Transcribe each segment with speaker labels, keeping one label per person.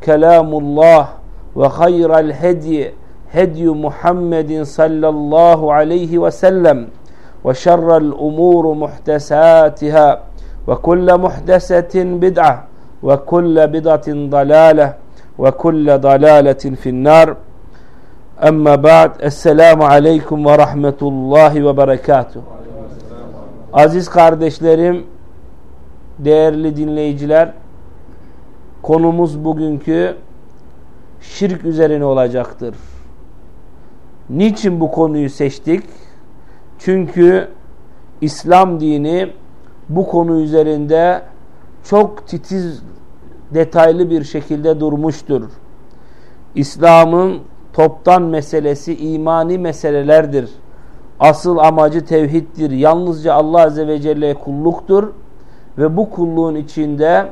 Speaker 1: kelamullah ve hayral hediye hedyu Muhammedin sallallahu aleyhi ve sellem ve şerrel umuru muhtesatiha ve kulle muhtesetin bid'a ve kulle bid'atin dalale ve kulle dalaletin finnar. Emma ba'd esselamu aleykum ve rahmetullahi ve berekatuhu. Aziz kardeşlerim değerli dinleyiciler Konumuz bugünkü şirk üzerine olacaktır. Niçin bu konuyu seçtik? Çünkü İslam dini bu konu üzerinde çok titiz, detaylı bir şekilde durmuştur. İslam'ın toptan meselesi imani meselelerdir. Asıl amacı tevhiddir. Yalnızca Allah Azze ve Celle kulluktur. Ve bu kulluğun içinde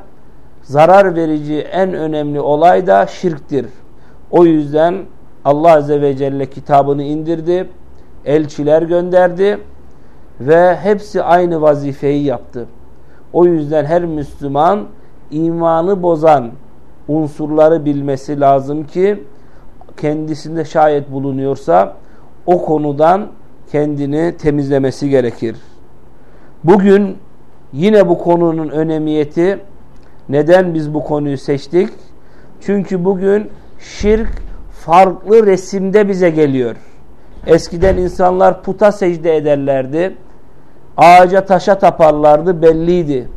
Speaker 1: zarar verici en önemli olay da şirktir. O yüzden Allah Azze ve Celle kitabını indirdi, elçiler gönderdi ve hepsi aynı vazifeyi yaptı. O yüzden her Müslüman imanı bozan unsurları bilmesi lazım ki kendisinde şayet bulunuyorsa o konudan kendini temizlemesi gerekir. Bugün yine bu konunun önemiyeti neden biz bu konuyu seçtik? Çünkü bugün şirk farklı resimde bize geliyor. Eskiden insanlar puta secde ederlerdi. Ağaca taşa taparlardı belliydi.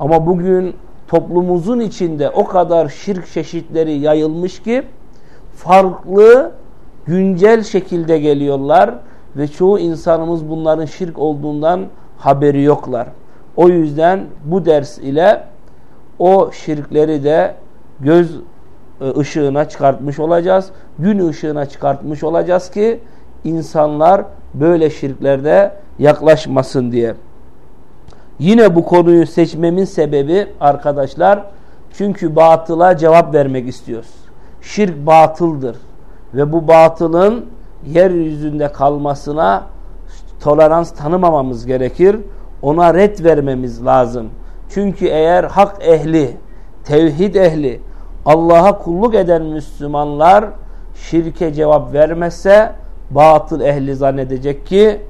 Speaker 1: Ama bugün toplumumuzun içinde o kadar şirk çeşitleri yayılmış ki farklı güncel şekilde geliyorlar ve çoğu insanımız bunların şirk olduğundan haberi yoklar. O yüzden bu ders ile o şirkleri de göz e, ışığına çıkartmış olacağız. Gün ışığına çıkartmış olacağız ki insanlar böyle şirklerde yaklaşmasın diye. Yine bu konuyu seçmemin sebebi arkadaşlar çünkü batıla cevap vermek istiyoruz. Şirk batıldır ve bu batılın yeryüzünde kalmasına tolerans tanımamamız gerekir. Ona red vermemiz lazım. Çünkü eğer hak ehli, tevhid ehli, Allah'a kulluk eden Müslümanlar şirke cevap vermezse batıl ehli zannedecek ki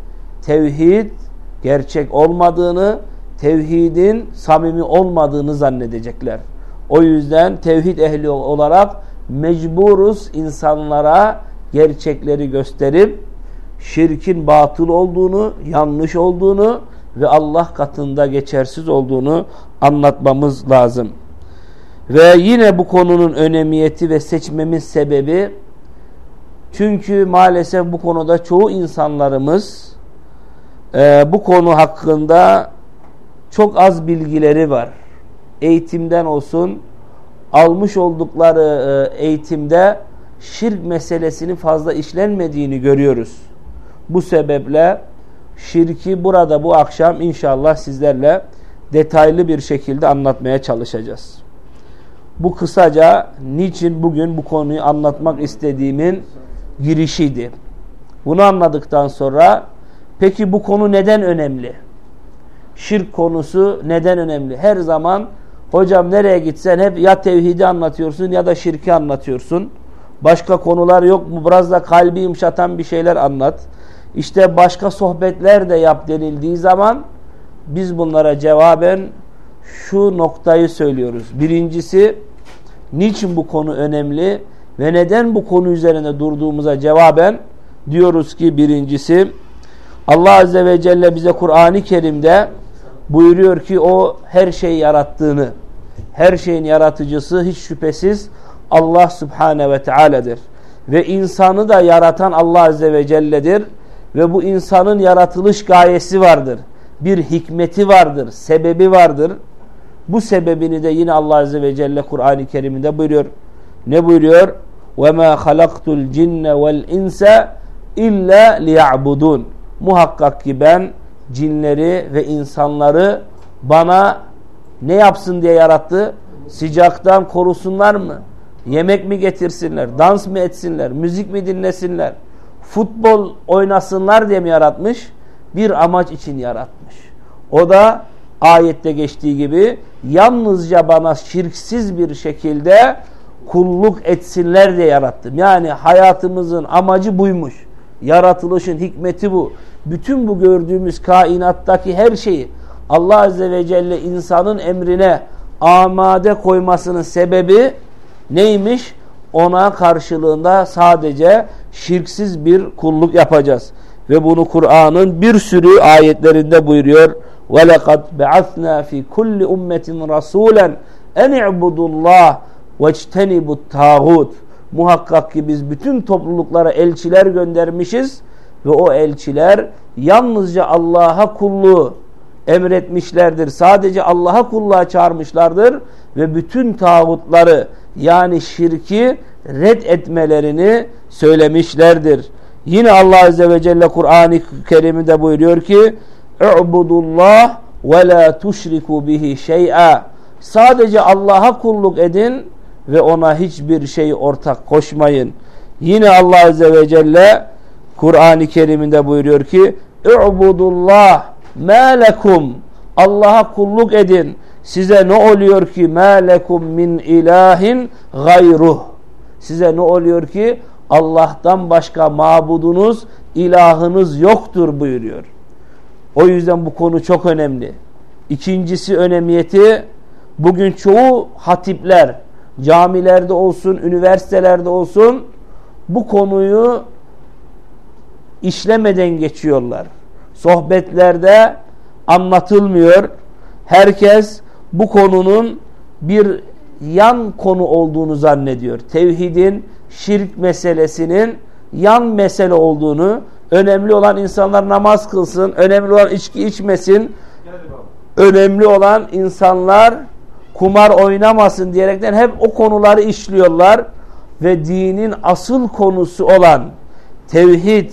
Speaker 1: tevhid gerçek olmadığını, tevhidin samimi olmadığını zannedecekler. O yüzden tevhid ehli olarak mecburuz insanlara gerçekleri gösterip şirkin batıl olduğunu, yanlış olduğunu ve Allah katında geçersiz olduğunu anlatmamız lazım. Ve yine bu konunun önemiyeti ve seçmemiz sebebi çünkü maalesef bu konuda çoğu insanlarımız e, bu konu hakkında çok az bilgileri var. Eğitimden olsun almış oldukları e, eğitimde şirk meselesinin fazla işlenmediğini görüyoruz. Bu sebeple şirki burada bu akşam inşallah sizlerle detaylı bir şekilde anlatmaya çalışacağız. Bu kısaca niçin bugün bu konuyu anlatmak istediğimin girişiydi. Bunu anladıktan sonra peki bu konu neden önemli? Şirk konusu neden önemli? Her zaman hocam nereye gitsen hep ya tevhidi anlatıyorsun ya da şirki anlatıyorsun. Başka konular yok mu? Biraz da kalbi yumuşatan bir şeyler anlat. İşte başka sohbetler de yap denildiği zaman biz bunlara cevaben şu noktayı söylüyoruz. Birincisi niçin bu konu önemli ve neden bu konu üzerine durduğumuza cevaben diyoruz ki birincisi Allah Azze ve Celle bize Kur'an-ı Kerim'de buyuruyor ki o her şeyi yarattığını, her şeyin yaratıcısı hiç şüphesiz Allah Subhane ve Teala'dır. Ve insanı da yaratan Allah Azze ve Celle'dir. Ve bu insanın yaratılış gayesi vardır. Bir hikmeti vardır, sebebi vardır. Bu sebebini de yine Allah Azze ve Celle Kur'an-ı Kerim'de buyuruyor. Ne buyuruyor? وَمَا خَلَقْتُ الْجِنَّ وَالْاِنْسَ اِلَّا لِيَعْبُدُونَ Muhakkak ki ben cinleri ve insanları bana ne yapsın diye yarattı? Sıcaktan korusunlar mı? Yemek mi getirsinler? Dans mı etsinler? Müzik mi dinlesinler? Futbol oynasınlar diye mi yaratmış? Bir amaç için yaratmış. O da ayette geçtiği gibi yalnızca bana şirksiz bir şekilde kulluk etsinler diye yarattım. Yani hayatımızın amacı buymuş. Yaratılışın hikmeti bu. Bütün bu gördüğümüz kainattaki her şeyi Allah Azze ve Celle insanın emrine amade koymasının sebebi neymiş? Ona karşılığında sadece şirksiz bir kulluk yapacağız. Ve bunu Kur'an'ın bir sürü ayetlerinde buyuruyor. وَلَقَدْ بَعَثْنَا فِي كُلِّ اُمَّةٍ رَسُولًا اَنْ اِعْبُدُ اللّٰهِ وَاجْتَنِبُ التَّاغُوتِ Muhakkak ki biz bütün topluluklara elçiler göndermişiz ve o elçiler yalnızca Allah'a kulluğu emretmişlerdir. Sadece Allah'a kulluğa çağırmışlardır ve bütün tağutları yani şirki red etmelerini söylemişlerdir. Yine Allah Azze ve Celle Kur'an-ı Kerim'de buyuruyor ki "U'budullah ve la tuşriku bihi şey'a." Sadece Allah'a kulluk edin ve ona hiçbir şey ortak koşmayın. Yine Allah Azze ve Celle Kur'an-ı Kerim'inde buyuruyor ki "U'budullah ma lekum." Allah'a kulluk edin. Size ne oluyor ki ma lekum min ilahin gayruh. Size ne oluyor ki Allah'tan başka mabudunuz, ilahınız yoktur buyuruyor. O yüzden bu konu çok önemli. İkincisi önemiyeti bugün çoğu hatipler camilerde olsun, üniversitelerde olsun bu konuyu işlemeden geçiyorlar. Sohbetlerde anlatılmıyor. Herkes bu konunun bir yan konu olduğunu zannediyor. Tevhidin, şirk meselesinin yan mesele olduğunu, önemli olan insanlar namaz kılsın, önemli olan içki içmesin, önemli olan insanlar kumar oynamasın diyerekten hep o konuları işliyorlar ve dinin asıl konusu olan tevhid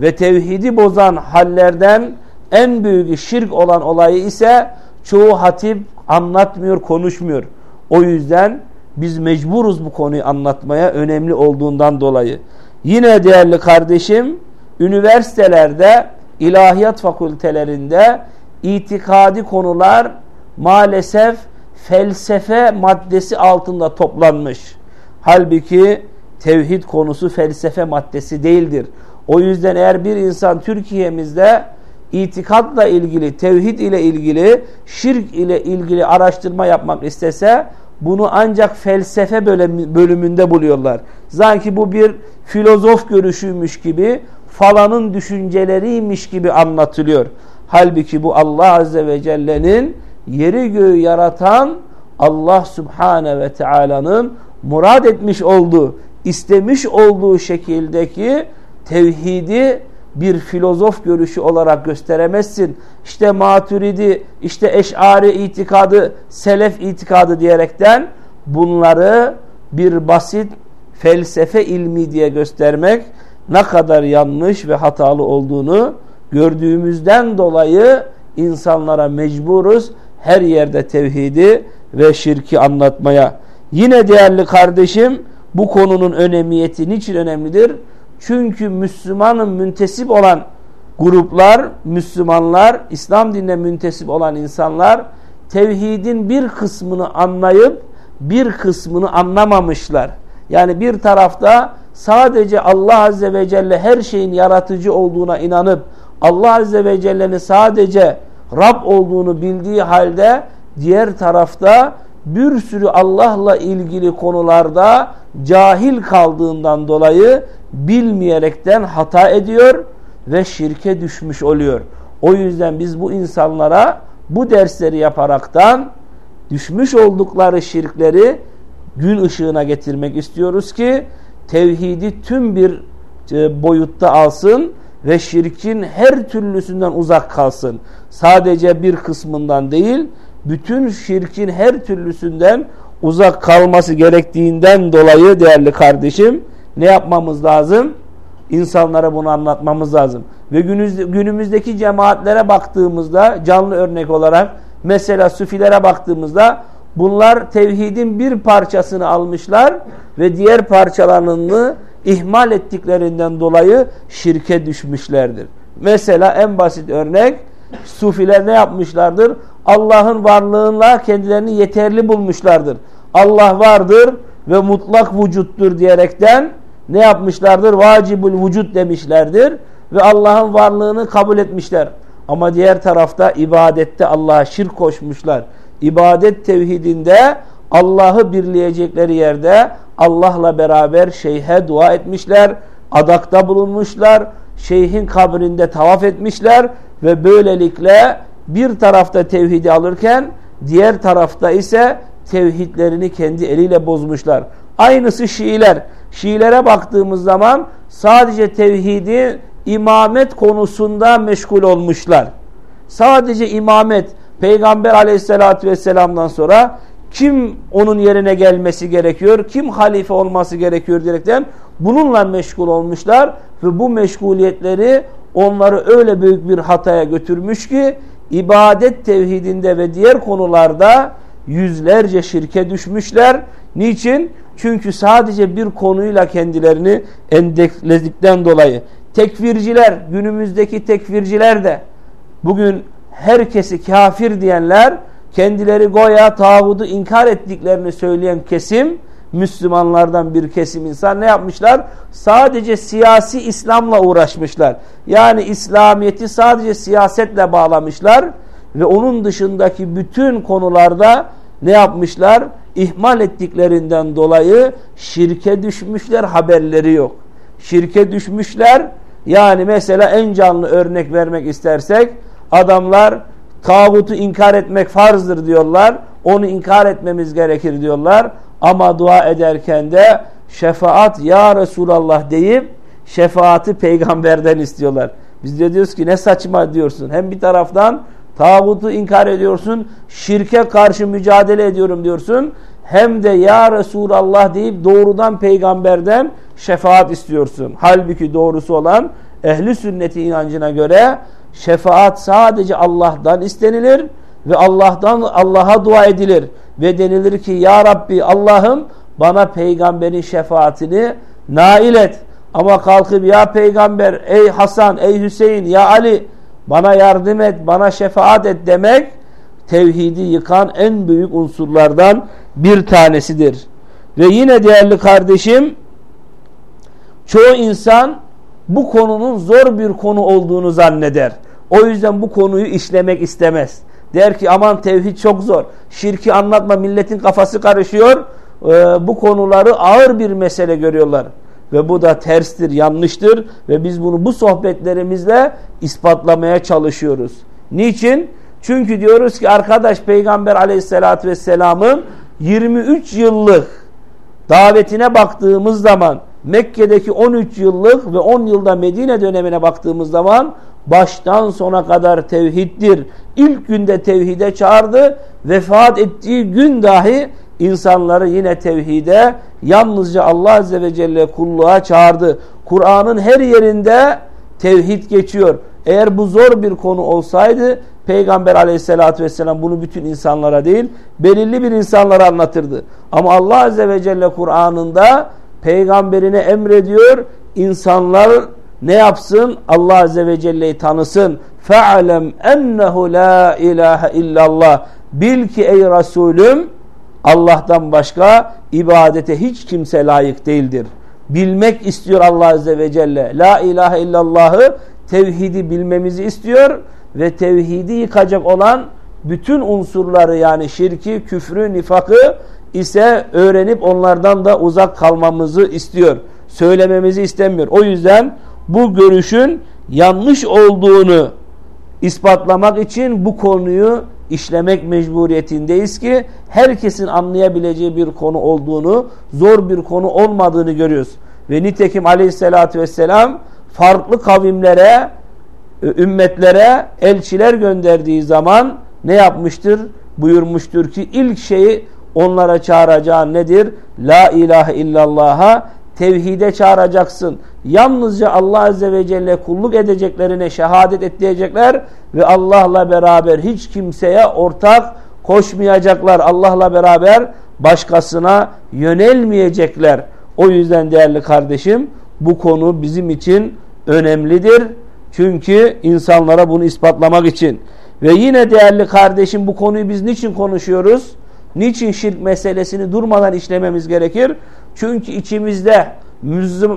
Speaker 1: ve tevhidi bozan hallerden en büyük şirk olan olayı ise çoğu hatip anlatmıyor, konuşmuyor. O yüzden biz mecburuz bu konuyu anlatmaya önemli olduğundan dolayı. Yine değerli kardeşim, üniversitelerde, ilahiyat fakültelerinde itikadi konular maalesef felsefe maddesi altında toplanmış. Halbuki tevhid konusu felsefe maddesi değildir. O yüzden eğer bir insan Türkiye'mizde itikadla ilgili, tevhid ile ilgili, şirk ile ilgili araştırma yapmak istese bunu ancak felsefe bölümünde buluyorlar. Sanki bu bir filozof görüşüymüş gibi, falanın düşünceleriymiş gibi anlatılıyor. Halbuki bu Allah Azze ve Celle'nin yeri göğü yaratan Allah Subhane ve Teala'nın murad etmiş olduğu, istemiş olduğu şekildeki tevhidi bir filozof görüşü olarak gösteremezsin. İşte maturidi, işte eşari itikadı, selef itikadı diyerekten bunları bir basit felsefe ilmi diye göstermek ne kadar yanlış ve hatalı olduğunu gördüğümüzden dolayı insanlara mecburuz her yerde tevhidi ve şirki anlatmaya. Yine değerli kardeşim bu konunun önemiyeti niçin önemlidir? Çünkü Müslümanın müntesip olan gruplar, Müslümanlar, İslam dinine müntesip olan insanlar tevhidin bir kısmını anlayıp bir kısmını anlamamışlar. Yani bir tarafta sadece Allah Azze ve Celle her şeyin yaratıcı olduğuna inanıp Allah Azze ve Celle'nin sadece Rab olduğunu bildiği halde diğer tarafta bir sürü Allah'la ilgili konularda cahil kaldığından dolayı bilmeyerekten hata ediyor ve şirke düşmüş oluyor. O yüzden biz bu insanlara bu dersleri yaparaktan düşmüş oldukları şirkleri gün ışığına getirmek istiyoruz ki tevhidi tüm bir e, boyutta alsın ve şirkin her türlüsünden uzak kalsın. Sadece bir kısmından değil, bütün şirkin her türlüsünden uzak kalması gerektiğinden dolayı değerli kardeşim ne yapmamız lazım? İnsanlara bunu anlatmamız lazım. Ve günümüzdeki cemaatlere baktığımızda canlı örnek olarak mesela süfilere baktığımızda bunlar tevhidin bir parçasını almışlar ve diğer parçalarını ihmal ettiklerinden dolayı şirke düşmüşlerdir. Mesela en basit örnek sufiler ne yapmışlardır? Allah'ın varlığıyla kendilerini yeterli bulmuşlardır. Allah vardır ve mutlak vücuttur diyerekten ne yapmışlardır? Vacibul vücut demişlerdir ve Allah'ın varlığını kabul etmişler. Ama diğer tarafta ibadette Allah'a şirk koşmuşlar. İbadet tevhidinde Allah'ı birleyecekleri yerde Allah'la beraber şeyhe dua etmişler, adakta bulunmuşlar, şeyhin kabrinde tavaf etmişler ve böylelikle bir tarafta tevhidi alırken diğer tarafta ise tevhidlerini kendi eliyle bozmuşlar. Aynısı Şiiler. Şiilere baktığımız zaman sadece tevhidi imamet konusunda meşgul olmuşlar. Sadece imamet Peygamber aleyhissalatü vesselam'dan sonra kim onun yerine gelmesi gerekiyor, kim halife olması gerekiyor diyerekten bununla meşgul olmuşlar ve bu meşguliyetleri onları öyle büyük bir hataya götürmüş ki ibadet tevhidinde ve diğer konularda yüzlerce şirke düşmüşler. Niçin? Çünkü sadece bir konuyla kendilerini endekledikten dolayı. Tekfirciler, günümüzdeki tekfirciler de bugün herkesi kafir diyenler kendileri goya tağutu inkar ettiklerini söyleyen kesim Müslümanlardan bir kesim insan ne yapmışlar? Sadece siyasi İslam'la uğraşmışlar. Yani İslamiyet'i sadece siyasetle bağlamışlar ve onun dışındaki bütün konularda ne yapmışlar? İhmal ettiklerinden dolayı şirke düşmüşler haberleri yok. Şirke düşmüşler yani mesela en canlı örnek vermek istersek adamlar tağutu inkar etmek farzdır diyorlar. Onu inkar etmemiz gerekir diyorlar. Ama dua ederken de şefaat ya Resulallah deyip şefaati peygamberden istiyorlar. Biz de diyoruz ki ne saçma diyorsun. Hem bir taraftan tağutu inkar ediyorsun, şirke karşı mücadele ediyorum diyorsun. Hem de ya Resulallah deyip doğrudan peygamberden şefaat istiyorsun. Halbuki doğrusu olan ehli sünneti inancına göre şefaat sadece Allah'tan istenilir ve Allah'tan Allah'a dua edilir ve denilir ki ya Rabbi Allah'ım bana peygamberin şefaatini nail et. Ama kalkıp ya peygamber ey Hasan ey Hüseyin ya Ali bana yardım et bana şefaat et demek tevhidi yıkan en büyük unsurlardan bir tanesidir. Ve yine değerli kardeşim çoğu insan bu konunun zor bir konu olduğunu zanneder. O yüzden bu konuyu işlemek istemez. Der ki aman tevhid çok zor. Şirki anlatma milletin kafası karışıyor. Ee, bu konuları ağır bir mesele görüyorlar. Ve bu da terstir, yanlıştır. Ve biz bunu bu sohbetlerimizle ispatlamaya çalışıyoruz. Niçin? Çünkü diyoruz ki arkadaş Peygamber aleyhissalatü vesselamın 23 yıllık davetine baktığımız zaman Mekke'deki 13 yıllık ve 10 yılda Medine dönemine baktığımız zaman baştan sona kadar tevhiddir. İlk günde tevhide çağırdı. Vefat ettiği gün dahi insanları yine tevhide yalnızca Allah Azze ve Celle kulluğa çağırdı. Kur'an'ın her yerinde tevhid geçiyor. Eğer bu zor bir konu olsaydı Peygamber aleyhissalatü vesselam bunu bütün insanlara değil belirli bir insanlara anlatırdı. Ama Allah Azze ve Celle Kur'an'ında peygamberine emrediyor insanlar ne yapsın? Allah Azze ve Celle'yi tanısın. Fe'alem ennehu la ilahe illallah. Bil ki ey Resulüm Allah'tan başka ibadete hiç kimse layık değildir. Bilmek istiyor Allah Azze ve Celle. La ilahe illallahı tevhidi bilmemizi istiyor ve tevhidi yıkacak olan bütün unsurları yani şirki, küfrü, nifakı ise öğrenip onlardan da uzak kalmamızı istiyor. Söylememizi istemiyor. O yüzden bu görüşün yanlış olduğunu ispatlamak için bu konuyu işlemek mecburiyetindeyiz ki herkesin anlayabileceği bir konu olduğunu, zor bir konu olmadığını görüyoruz. Ve nitekim aleyhissalatü vesselam farklı kavimlere, ümmetlere elçiler gönderdiği zaman ne yapmıştır? Buyurmuştur ki ilk şeyi onlara çağıracağı nedir? La ilahe illallah'a tevhide çağıracaksın. Yalnızca Allah Azze ve Celle kulluk edeceklerine şehadet et diyecekler ve Allah'la beraber hiç kimseye ortak koşmayacaklar. Allah'la beraber başkasına yönelmeyecekler. O yüzden değerli kardeşim bu konu bizim için önemlidir. Çünkü insanlara bunu ispatlamak için. Ve yine değerli kardeşim bu konuyu biz niçin konuşuyoruz? Niçin şirk meselesini durmadan işlememiz gerekir? Çünkü içimizde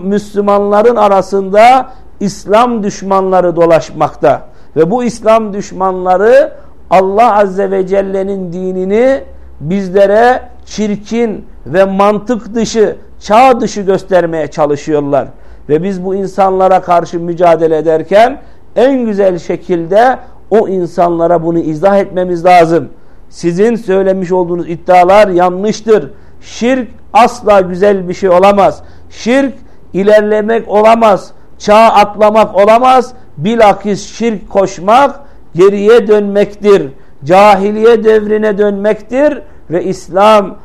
Speaker 1: Müslümanların arasında İslam düşmanları dolaşmakta. Ve bu İslam düşmanları Allah Azze ve Celle'nin dinini bizlere çirkin ve mantık dışı, çağ dışı göstermeye çalışıyorlar. Ve biz bu insanlara karşı mücadele ederken en güzel şekilde o insanlara bunu izah etmemiz lazım. Sizin söylemiş olduğunuz iddialar yanlıştır. Şirk asla güzel bir şey olamaz. Şirk ilerlemek olamaz. Çağ atlamak olamaz. Bilakis şirk koşmak geriye dönmektir. Cahiliye devrine dönmektir ve İslam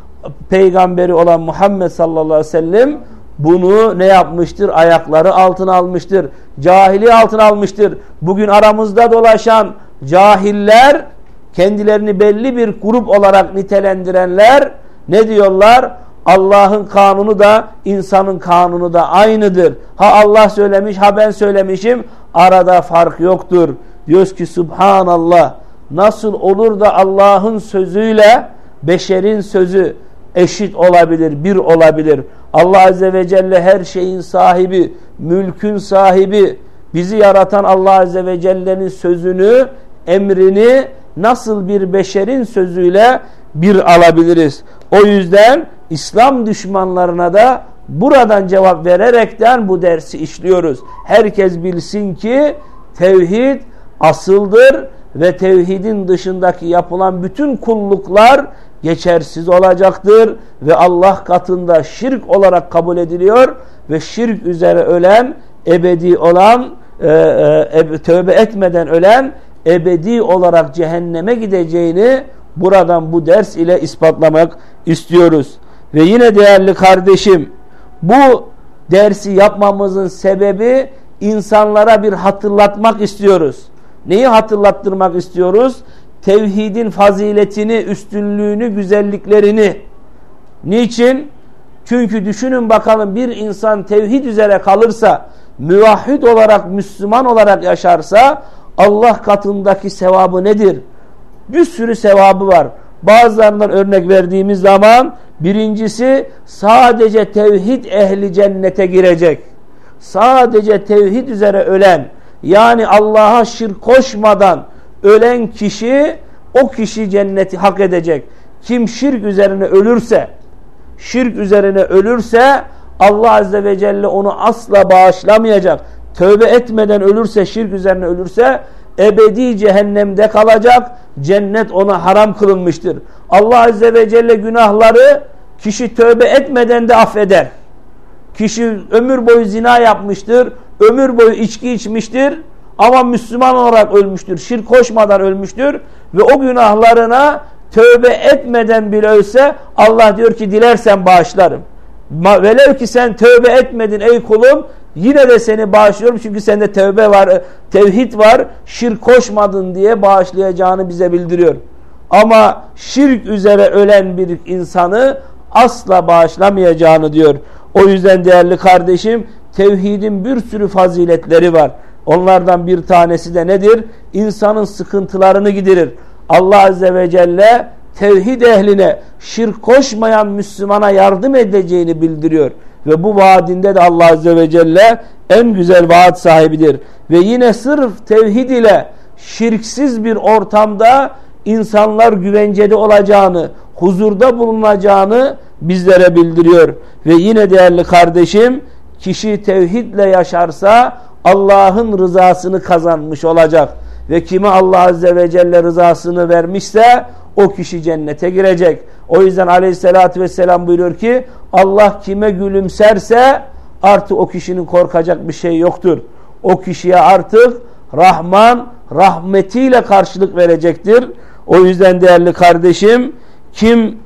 Speaker 1: peygamberi olan Muhammed sallallahu aleyhi ve sellem bunu ne yapmıştır? Ayakları altına almıştır. Cahili altına almıştır. Bugün aramızda dolaşan cahiller kendilerini belli bir grup olarak nitelendirenler ne diyorlar? Allah'ın kanunu da insanın kanunu da aynıdır. Ha Allah söylemiş ha ben söylemişim arada fark yoktur. Diyoruz ki Subhanallah nasıl olur da Allah'ın sözüyle beşerin sözü eşit olabilir, bir olabilir. Allah Azze ve Celle her şeyin sahibi, mülkün sahibi, bizi yaratan Allah Azze ve Celle'nin sözünü, emrini nasıl bir beşerin sözüyle bir alabiliriz? O yüzden İslam düşmanlarına da buradan cevap vererekten bu dersi işliyoruz. Herkes bilsin ki tevhid asıldır ve tevhidin dışındaki yapılan bütün kulluklar geçersiz olacaktır ve Allah katında şirk olarak kabul ediliyor ve şirk üzere ölen ebedi olan e, e, tövbe etmeden ölen ebedi olarak cehenneme gideceğini buradan bu ders ile ispatlamak istiyoruz. Ve yine değerli kardeşim bu dersi yapmamızın sebebi insanlara bir hatırlatmak istiyoruz. Neyi hatırlattırmak istiyoruz? Tevhidin faziletini, üstünlüğünü, güzelliklerini. Niçin? Çünkü düşünün bakalım bir insan tevhid üzere kalırsa, müvahhid olarak, Müslüman olarak yaşarsa Allah katındaki sevabı nedir? Bir sürü sevabı var. Bazılarından örnek verdiğimiz zaman birincisi sadece tevhid ehli cennete girecek. Sadece tevhid üzere ölen yani Allah'a şirk koşmadan ölen kişi o kişi cenneti hak edecek. Kim şirk üzerine ölürse şirk üzerine ölürse Allah Azze ve Celle onu asla bağışlamayacak. Tövbe etmeden ölürse şirk üzerine ölürse ebedi cehennemde kalacak. Cennet ona haram kılınmıştır. Allah Azze ve Celle günahları kişi tövbe etmeden de affeder. Kişi ömür boyu zina yapmıştır. Ömür boyu içki içmiştir. Ama Müslüman olarak ölmüştür. Şirk koşmadan ölmüştür. Ve o günahlarına tövbe etmeden bile ölse Allah diyor ki dilersen bağışlarım. Velev ki sen tövbe etmedin ey kulum Yine de seni bağışlıyorum çünkü sende tevbe var, tevhid var. Şirk koşmadın diye bağışlayacağını bize bildiriyor. Ama şirk üzere ölen bir insanı asla bağışlamayacağını diyor. O yüzden değerli kardeşim tevhidin bir sürü faziletleri var. Onlardan bir tanesi de nedir? İnsanın sıkıntılarını giderir. Allah Azze ve Celle tevhid ehline şirk koşmayan Müslümana yardım edeceğini bildiriyor. Ve bu vaadinde de Allah Azze ve Celle en güzel vaat sahibidir. Ve yine sırf tevhid ile şirksiz bir ortamda insanlar güvencede olacağını, huzurda bulunacağını bizlere bildiriyor. Ve yine değerli kardeşim, kişi tevhidle yaşarsa Allah'ın rızasını kazanmış olacak. Ve kime Allah Azze ve Celle rızasını vermişse o kişi cennete girecek. O yüzden aleyhissalatü vesselam buyuruyor ki Allah kime gülümserse artık o kişinin korkacak bir şey yoktur. O kişiye artık Rahman rahmetiyle karşılık verecektir. O yüzden değerli kardeşim kim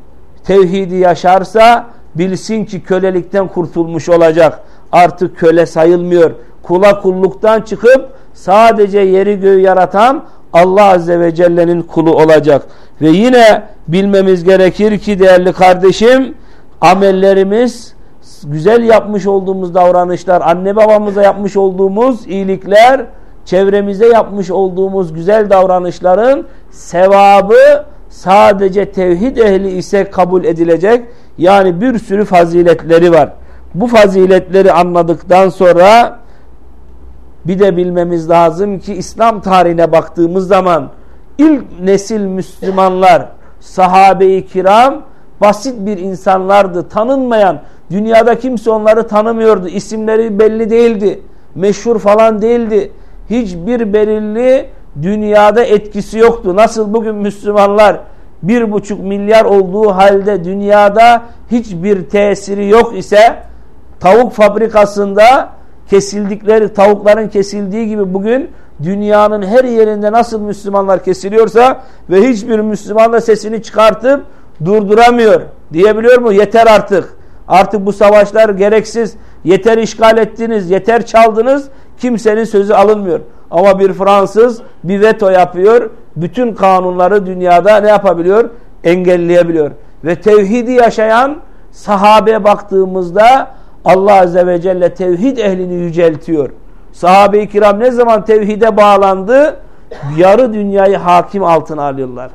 Speaker 1: tevhidi yaşarsa bilsin ki kölelikten kurtulmuş olacak. Artık köle sayılmıyor. Kula kulluktan çıkıp sadece yeri göğü yaratan Allah Azze ve Celle'nin kulu olacak. Ve yine bilmemiz gerekir ki değerli kardeşim amellerimiz güzel yapmış olduğumuz davranışlar, anne babamıza yapmış olduğumuz iyilikler, çevremize yapmış olduğumuz güzel davranışların sevabı sadece tevhid ehli ise kabul edilecek. Yani bir sürü faziletleri var. Bu faziletleri anladıktan sonra bir de bilmemiz lazım ki İslam tarihine baktığımız zaman ilk nesil Müslümanlar, sahabe-i kiram basit bir insanlardı. Tanınmayan, dünyada kimse onları tanımıyordu. İsimleri belli değildi. Meşhur falan değildi. Hiçbir belirli dünyada etkisi yoktu. Nasıl bugün Müslümanlar bir buçuk milyar olduğu halde dünyada hiçbir tesiri yok ise tavuk fabrikasında kesildikleri tavukların kesildiği gibi bugün dünyanın her yerinde nasıl Müslümanlar kesiliyorsa ve hiçbir Müslüman da sesini çıkartıp durduramıyor. Diyebiliyor mu? Yeter artık. Artık bu savaşlar gereksiz. Yeter işgal ettiniz, yeter çaldınız. Kimsenin sözü alınmıyor. Ama bir Fransız bir veto yapıyor. Bütün kanunları dünyada ne yapabiliyor? Engelleyebiliyor. Ve tevhidi yaşayan sahabe baktığımızda Allah Azze ve Celle tevhid ehlini yüceltiyor. Sahabe-i kiram ne zaman tevhide bağlandı? Yarı dünyayı hakim altına alıyorlar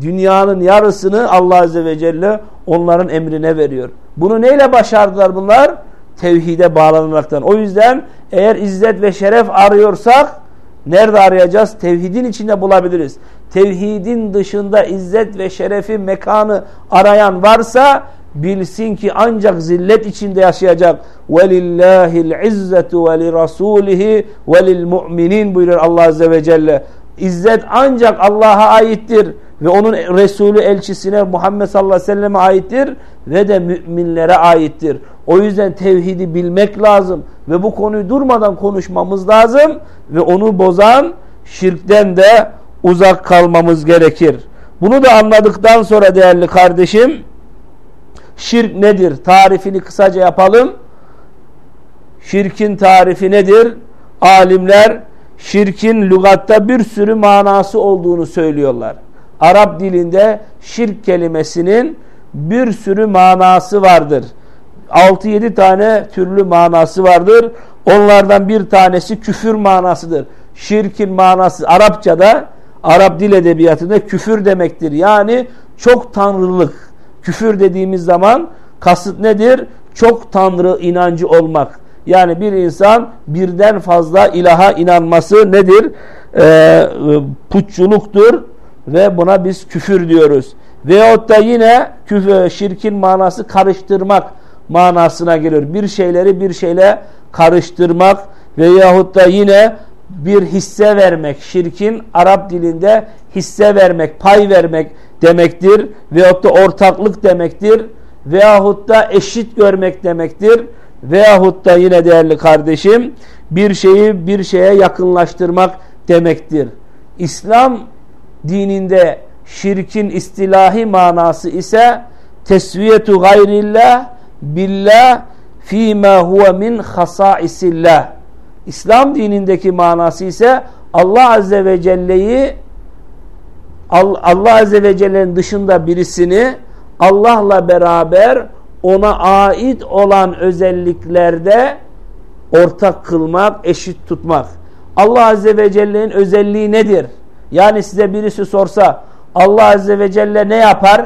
Speaker 1: Dünyanın yarısını Allah Azze ve Celle onların emrine veriyor. Bunu neyle başardılar bunlar? Tevhide bağlanaraktan. O yüzden eğer izzet ve şeref arıyorsak nerede arayacağız? Tevhidin içinde bulabiliriz. Tevhidin dışında izzet ve şerefi mekanı arayan varsa bilsin ki ancak zillet içinde yaşayacak. وَلِلَّهِ الْعِزَّةُ وَلِرَسُولِهِ وَلِلْمُؤْمِنِينَ buyuruyor Allah Azze ve Celle. İzzet ancak Allah'a aittir ve onun Resulü elçisine Muhammed sallallahu aleyhi ve selleme aittir ve de müminlere aittir. O yüzden tevhidi bilmek lazım ve bu konuyu durmadan konuşmamız lazım ve onu bozan şirkten de uzak kalmamız gerekir. Bunu da anladıktan sonra değerli kardeşim Şirk nedir? Tarifini kısaca yapalım. Şirkin tarifi nedir? Alimler şirkin lügatta bir sürü manası olduğunu söylüyorlar. Arap dilinde şirk kelimesinin bir sürü manası vardır. 6-7 tane türlü manası vardır. Onlardan bir tanesi küfür manasıdır. Şirkin manası Arapçada, Arap dil edebiyatında küfür demektir. Yani çok tanrılık Küfür dediğimiz zaman kasıt nedir? Çok tanrı inancı olmak. Yani bir insan birden fazla ilaha inanması nedir? Ee, putçuluktur ve buna biz küfür diyoruz. Veyahut da yine küfür, şirkin manası karıştırmak manasına geliyor. Bir şeyleri bir şeyle karıştırmak veyahut da yine bir hisse vermek. Şirkin Arap dilinde hisse vermek, pay vermek demektir. Veyahut da ortaklık demektir. Veyahut da eşit görmek demektir. Veyahut da yine değerli kardeşim bir şeyi bir şeye yakınlaştırmak demektir. İslam dininde şirkin istilahi manası ise tesviyetu gayrillah billah fîmâ huve min hasaisillah. İslam dinindeki manası ise Allah Azze ve Celle'yi Allah Azze ve Celle'nin dışında birisini Allah'la beraber ona ait olan özelliklerde ortak kılmak, eşit tutmak. Allah Azze ve Celle'nin özelliği nedir? Yani size birisi sorsa Allah Azze ve Celle ne yapar?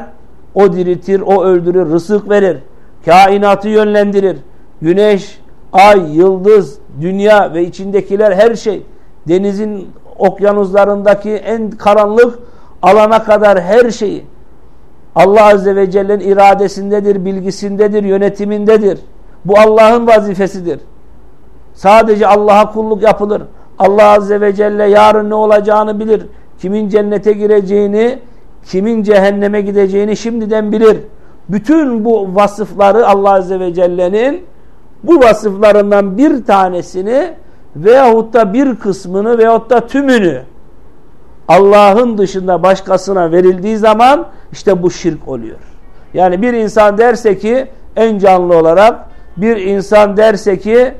Speaker 1: O diriltir, o öldürür, rızık verir. Kainatı yönlendirir. Güneş, ay, yıldız, dünya ve içindekiler her şey. Denizin okyanuslarındaki en karanlık alana kadar her şeyi. Allah Azze ve Celle'nin iradesindedir, bilgisindedir, yönetimindedir. Bu Allah'ın vazifesidir. Sadece Allah'a kulluk yapılır. Allah Azze ve Celle yarın ne olacağını bilir. Kimin cennete gireceğini, kimin cehenneme gideceğini şimdiden bilir. Bütün bu vasıfları Allah Azze ve Celle'nin bu vasıflarından bir tanesini veyahut da bir kısmını veyahut da tümünü Allah'ın dışında başkasına verildiği zaman işte bu şirk oluyor. Yani bir insan derse ki en canlı olarak bir insan derse ki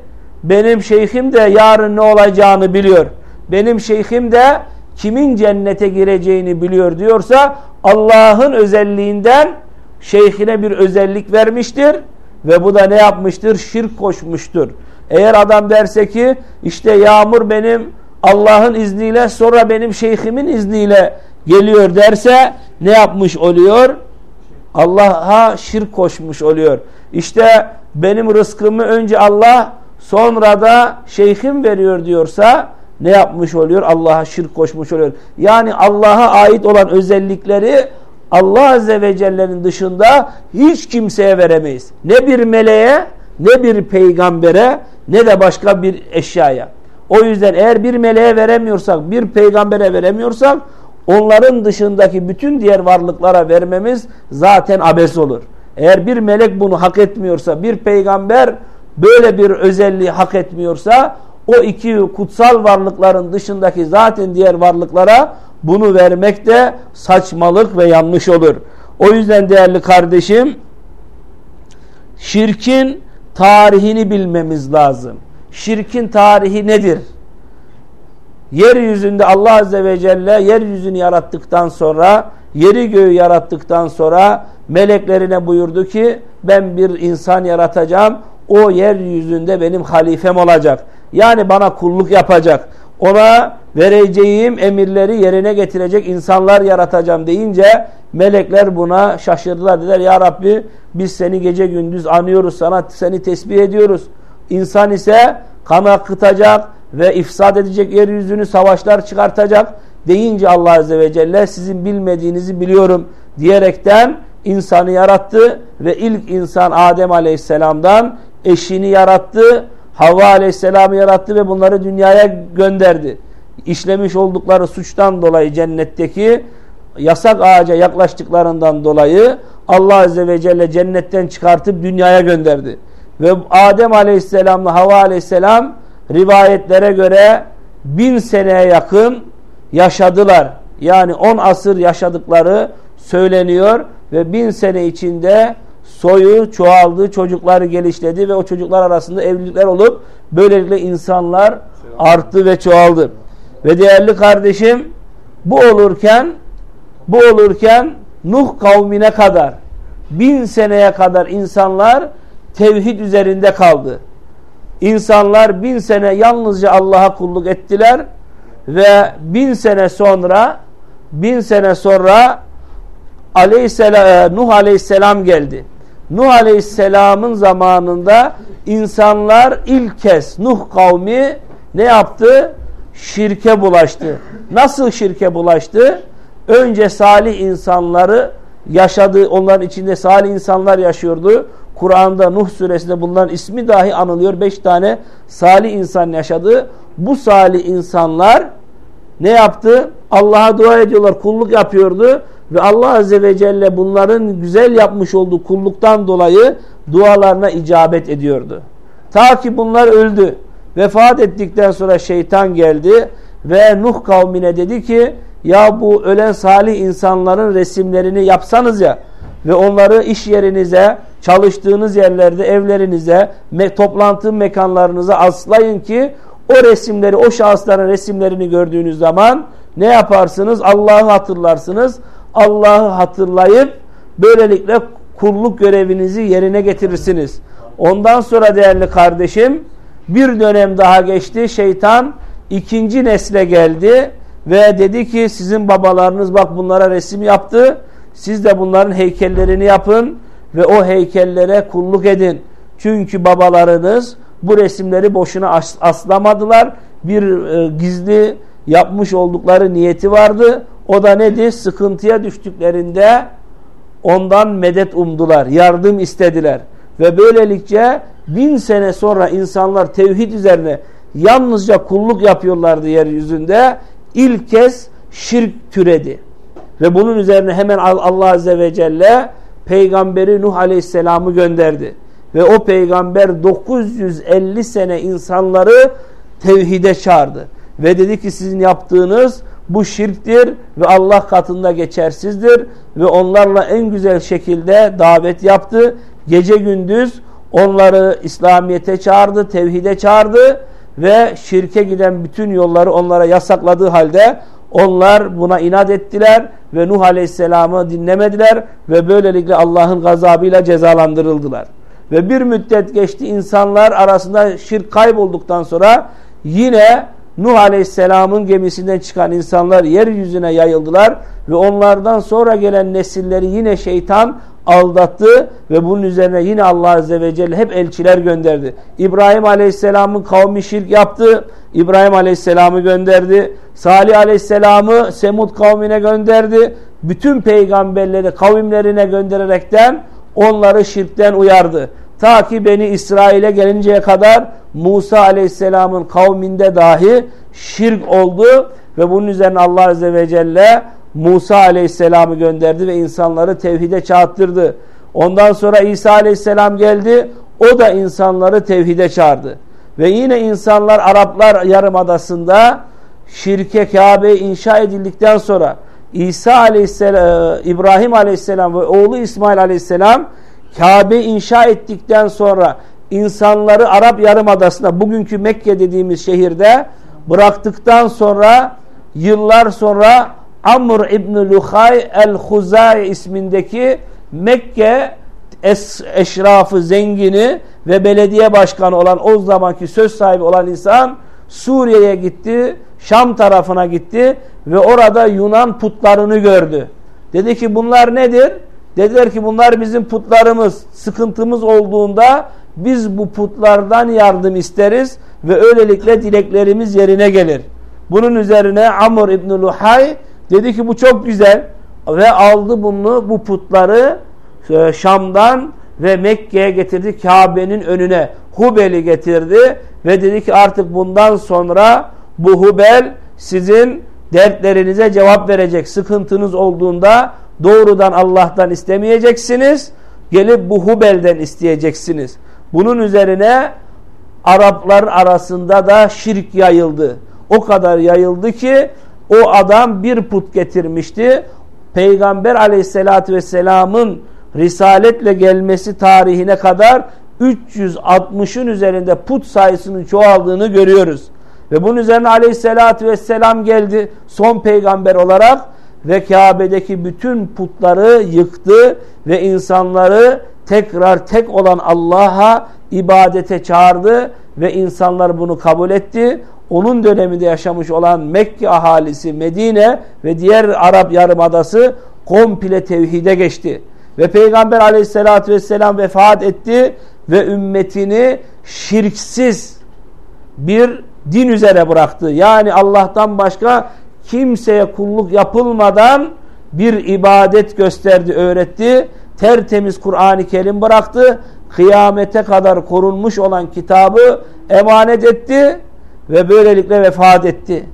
Speaker 1: benim şeyhim de yarın ne olacağını biliyor. Benim şeyhim de kimin cennete gireceğini biliyor diyorsa Allah'ın özelliğinden şeyhine bir özellik vermiştir ve bu da ne yapmıştır? Şirk koşmuştur. Eğer adam derse ki işte yağmur benim Allah'ın izniyle sonra benim şeyhimin izniyle geliyor derse ne yapmış oluyor? Allah'a şirk koşmuş oluyor. İşte benim rızkımı önce Allah sonra da şeyhim veriyor diyorsa ne yapmış oluyor? Allah'a şirk koşmuş oluyor. Yani Allah'a ait olan özellikleri Allah Azze ve Celle'nin dışında hiç kimseye veremeyiz. Ne bir meleğe, ne bir peygambere, ne de başka bir eşyaya. O yüzden eğer bir meleğe veremiyorsak, bir peygambere veremiyorsak, onların dışındaki bütün diğer varlıklara vermemiz zaten abes olur. Eğer bir melek bunu hak etmiyorsa, bir peygamber böyle bir özelliği hak etmiyorsa, o iki kutsal varlıkların dışındaki zaten diğer varlıklara bunu vermek de saçmalık ve yanlış olur. O yüzden değerli kardeşim şirkin tarihini bilmemiz lazım. Şirkin tarihi nedir? Yeryüzünde Allah Azze ve Celle yeryüzünü yarattıktan sonra yeri göğü yarattıktan sonra meleklerine buyurdu ki ben bir insan yaratacağım o yeryüzünde benim halifem olacak. Yani bana kulluk yapacak. Ona vereceğim emirleri yerine getirecek insanlar yaratacağım deyince melekler buna şaşırdılar. Dediler ya Rabbi biz seni gece gündüz anıyoruz sana seni tesbih ediyoruz. İnsan ise kan akıtacak ve ifsad edecek yeryüzünü savaşlar çıkartacak deyince Allah Azze ve Celle sizin bilmediğinizi biliyorum diyerekten insanı yarattı ve ilk insan Adem Aleyhisselam'dan eşini yarattı Havva Aleyhisselam'ı yarattı ve bunları dünyaya gönderdi. İşlemiş oldukları suçtan dolayı cennetteki yasak ağaca yaklaştıklarından dolayı Allah Azze ve Celle cennetten çıkartıp dünyaya gönderdi. Ve Adem Aleyhisselam'la Havva Aleyhisselam rivayetlere göre bin seneye yakın yaşadılar. Yani on asır yaşadıkları söyleniyor ve bin sene içinde soyu çoğaldı, çocukları gelişledi ve o çocuklar arasında evlilikler olup böylelikle insanlar arttı ve çoğaldı. Ve değerli kardeşim bu olurken bu olurken Nuh kavmine kadar bin seneye kadar insanlar tevhid üzerinde kaldı. İnsanlar bin sene yalnızca Allah'a kulluk ettiler ve bin sene sonra bin sene sonra aleyhisselam, Nuh aleyhisselam geldi. Nuh Aleyhisselam'ın zamanında insanlar ilk kez Nuh kavmi ne yaptı? Şirke bulaştı. Nasıl şirke bulaştı? Önce salih insanları yaşadı. Onların içinde salih insanlar yaşıyordu. Kur'an'da Nuh suresinde bunların ismi dahi anılıyor. Beş tane salih insan yaşadı. Bu salih insanlar ne yaptı? Allah'a dua ediyorlar, kulluk yapıyordu ve Allah Azze ve Celle bunların güzel yapmış olduğu kulluktan dolayı dualarına icabet ediyordu. Ta ki bunlar öldü. Vefat ettikten sonra şeytan geldi ve Nuh kavmine dedi ki ya bu ölen salih insanların resimlerini yapsanız ya ve onları iş yerinize, çalıştığınız yerlerde, evlerinize, me toplantı mekanlarınıza aslayın ki o resimleri, o şahısların resimlerini gördüğünüz zaman ne yaparsınız? Allah'ı hatırlarsınız. Allah'ı hatırlayıp böylelikle kulluk görevinizi yerine getirirsiniz. Ondan sonra değerli kardeşim Bir dönem daha geçti. Şeytan ikinci nesle geldi ve dedi ki sizin babalarınız bak bunlara resim yaptı. Siz de bunların heykellerini yapın ve o heykellere kulluk edin. Çünkü babalarınız bu resimleri boşuna as aslamadılar. Bir e, gizli yapmış oldukları niyeti vardı. O da nedir? Sıkıntıya düştüklerinde ondan medet umdular, yardım istediler. Ve böylelikle bin sene sonra insanlar tevhid üzerine yalnızca kulluk yapıyorlardı yeryüzünde. İlk kez şirk türedi. Ve bunun üzerine hemen Allah Azze ve Celle peygamberi Nuh Aleyhisselam'ı gönderdi. Ve o peygamber 950 sene insanları tevhide çağırdı. Ve dedi ki sizin yaptığınız bu şirktir ve Allah katında geçersizdir. Ve onlarla en güzel şekilde davet yaptı. Gece gündüz onları İslamiyet'e çağırdı, tevhide çağırdı ve şirke giden bütün yolları onlara yasakladığı halde onlar buna inat ettiler ve Nuh Aleyhisselam'ı dinlemediler ve böylelikle Allah'ın gazabıyla cezalandırıldılar. Ve bir müddet geçti insanlar arasında şirk kaybolduktan sonra yine Nuh Aleyhisselam'ın gemisinden çıkan insanlar yeryüzüne yayıldılar ve onlardan sonra gelen nesilleri yine şeytan aldattı ve bunun üzerine yine Allah Azze ve Celle hep elçiler gönderdi. İbrahim Aleyhisselam'ın kavmi şirk yaptı. İbrahim Aleyhisselam'ı gönderdi. Salih Aleyhisselam'ı Semud kavmine gönderdi. Bütün peygamberleri kavimlerine göndererekten onları şirkten uyardı. Ta ki Beni İsrail'e gelinceye kadar Musa Aleyhisselam'ın kavminde dahi şirk oldu ve bunun üzerine Allah Azze ve Celle Musa Aleyhisselam'ı gönderdi ve insanları tevhide çağırttırdı. Ondan sonra İsa Aleyhisselam geldi. O da insanları tevhide çağırdı. Ve yine insanlar Araplar Yarımadası'nda şirke Kabe inşa edildikten sonra İsa Aleyhisselam, İbrahim Aleyhisselam ve oğlu İsmail Aleyhisselam Kabe inşa ettikten sonra insanları Arap Yarımadası'nda bugünkü Mekke dediğimiz şehirde bıraktıktan sonra yıllar sonra Amr İbn Luhay el-Huzay ismindeki Mekke es eşrafı zengini ve belediye başkanı olan o zamanki söz sahibi olan insan Suriye'ye gitti, Şam tarafına gitti ve orada Yunan putlarını gördü. Dedi ki bunlar nedir? Dediler ki bunlar bizim putlarımız. Sıkıntımız olduğunda biz bu putlardan yardım isteriz ve öylelikle dileklerimiz yerine gelir. Bunun üzerine Amr İbn Luhay dedi ki bu çok güzel ve aldı bunu bu putları e, Şam'dan ve Mekke'ye getirdi Kabe'nin önüne. Hubel'i getirdi ve dedi ki artık bundan sonra bu Hubel sizin dertlerinize cevap verecek. Sıkıntınız olduğunda doğrudan Allah'tan istemeyeceksiniz. Gelip bu Hubel'den isteyeceksiniz. Bunun üzerine Araplar arasında da şirk yayıldı. O kadar yayıldı ki o adam bir put getirmişti. Peygamber aleyhissalatü vesselamın risaletle gelmesi tarihine kadar 360'ın üzerinde put sayısının çoğaldığını görüyoruz. Ve bunun üzerine aleyhissalatü vesselam geldi son peygamber olarak ve Kabe'deki bütün putları yıktı ve insanları tekrar tek olan Allah'a ibadete çağırdı ve insanlar bunu kabul etti. Onun döneminde yaşamış olan Mekke ahalisi, Medine ve diğer Arap Yarımadası komple tevhide geçti. Ve Peygamber aleyhissalatü vesselam vefat etti ve ümmetini şirksiz bir din üzere bıraktı. Yani Allah'tan başka kimseye kulluk yapılmadan bir ibadet gösterdi, öğretti. Tertemiz Kur'an-ı Kerim bıraktı. Kıyamete kadar korunmuş olan kitabı emanet etti ve böylelikle vefat etti.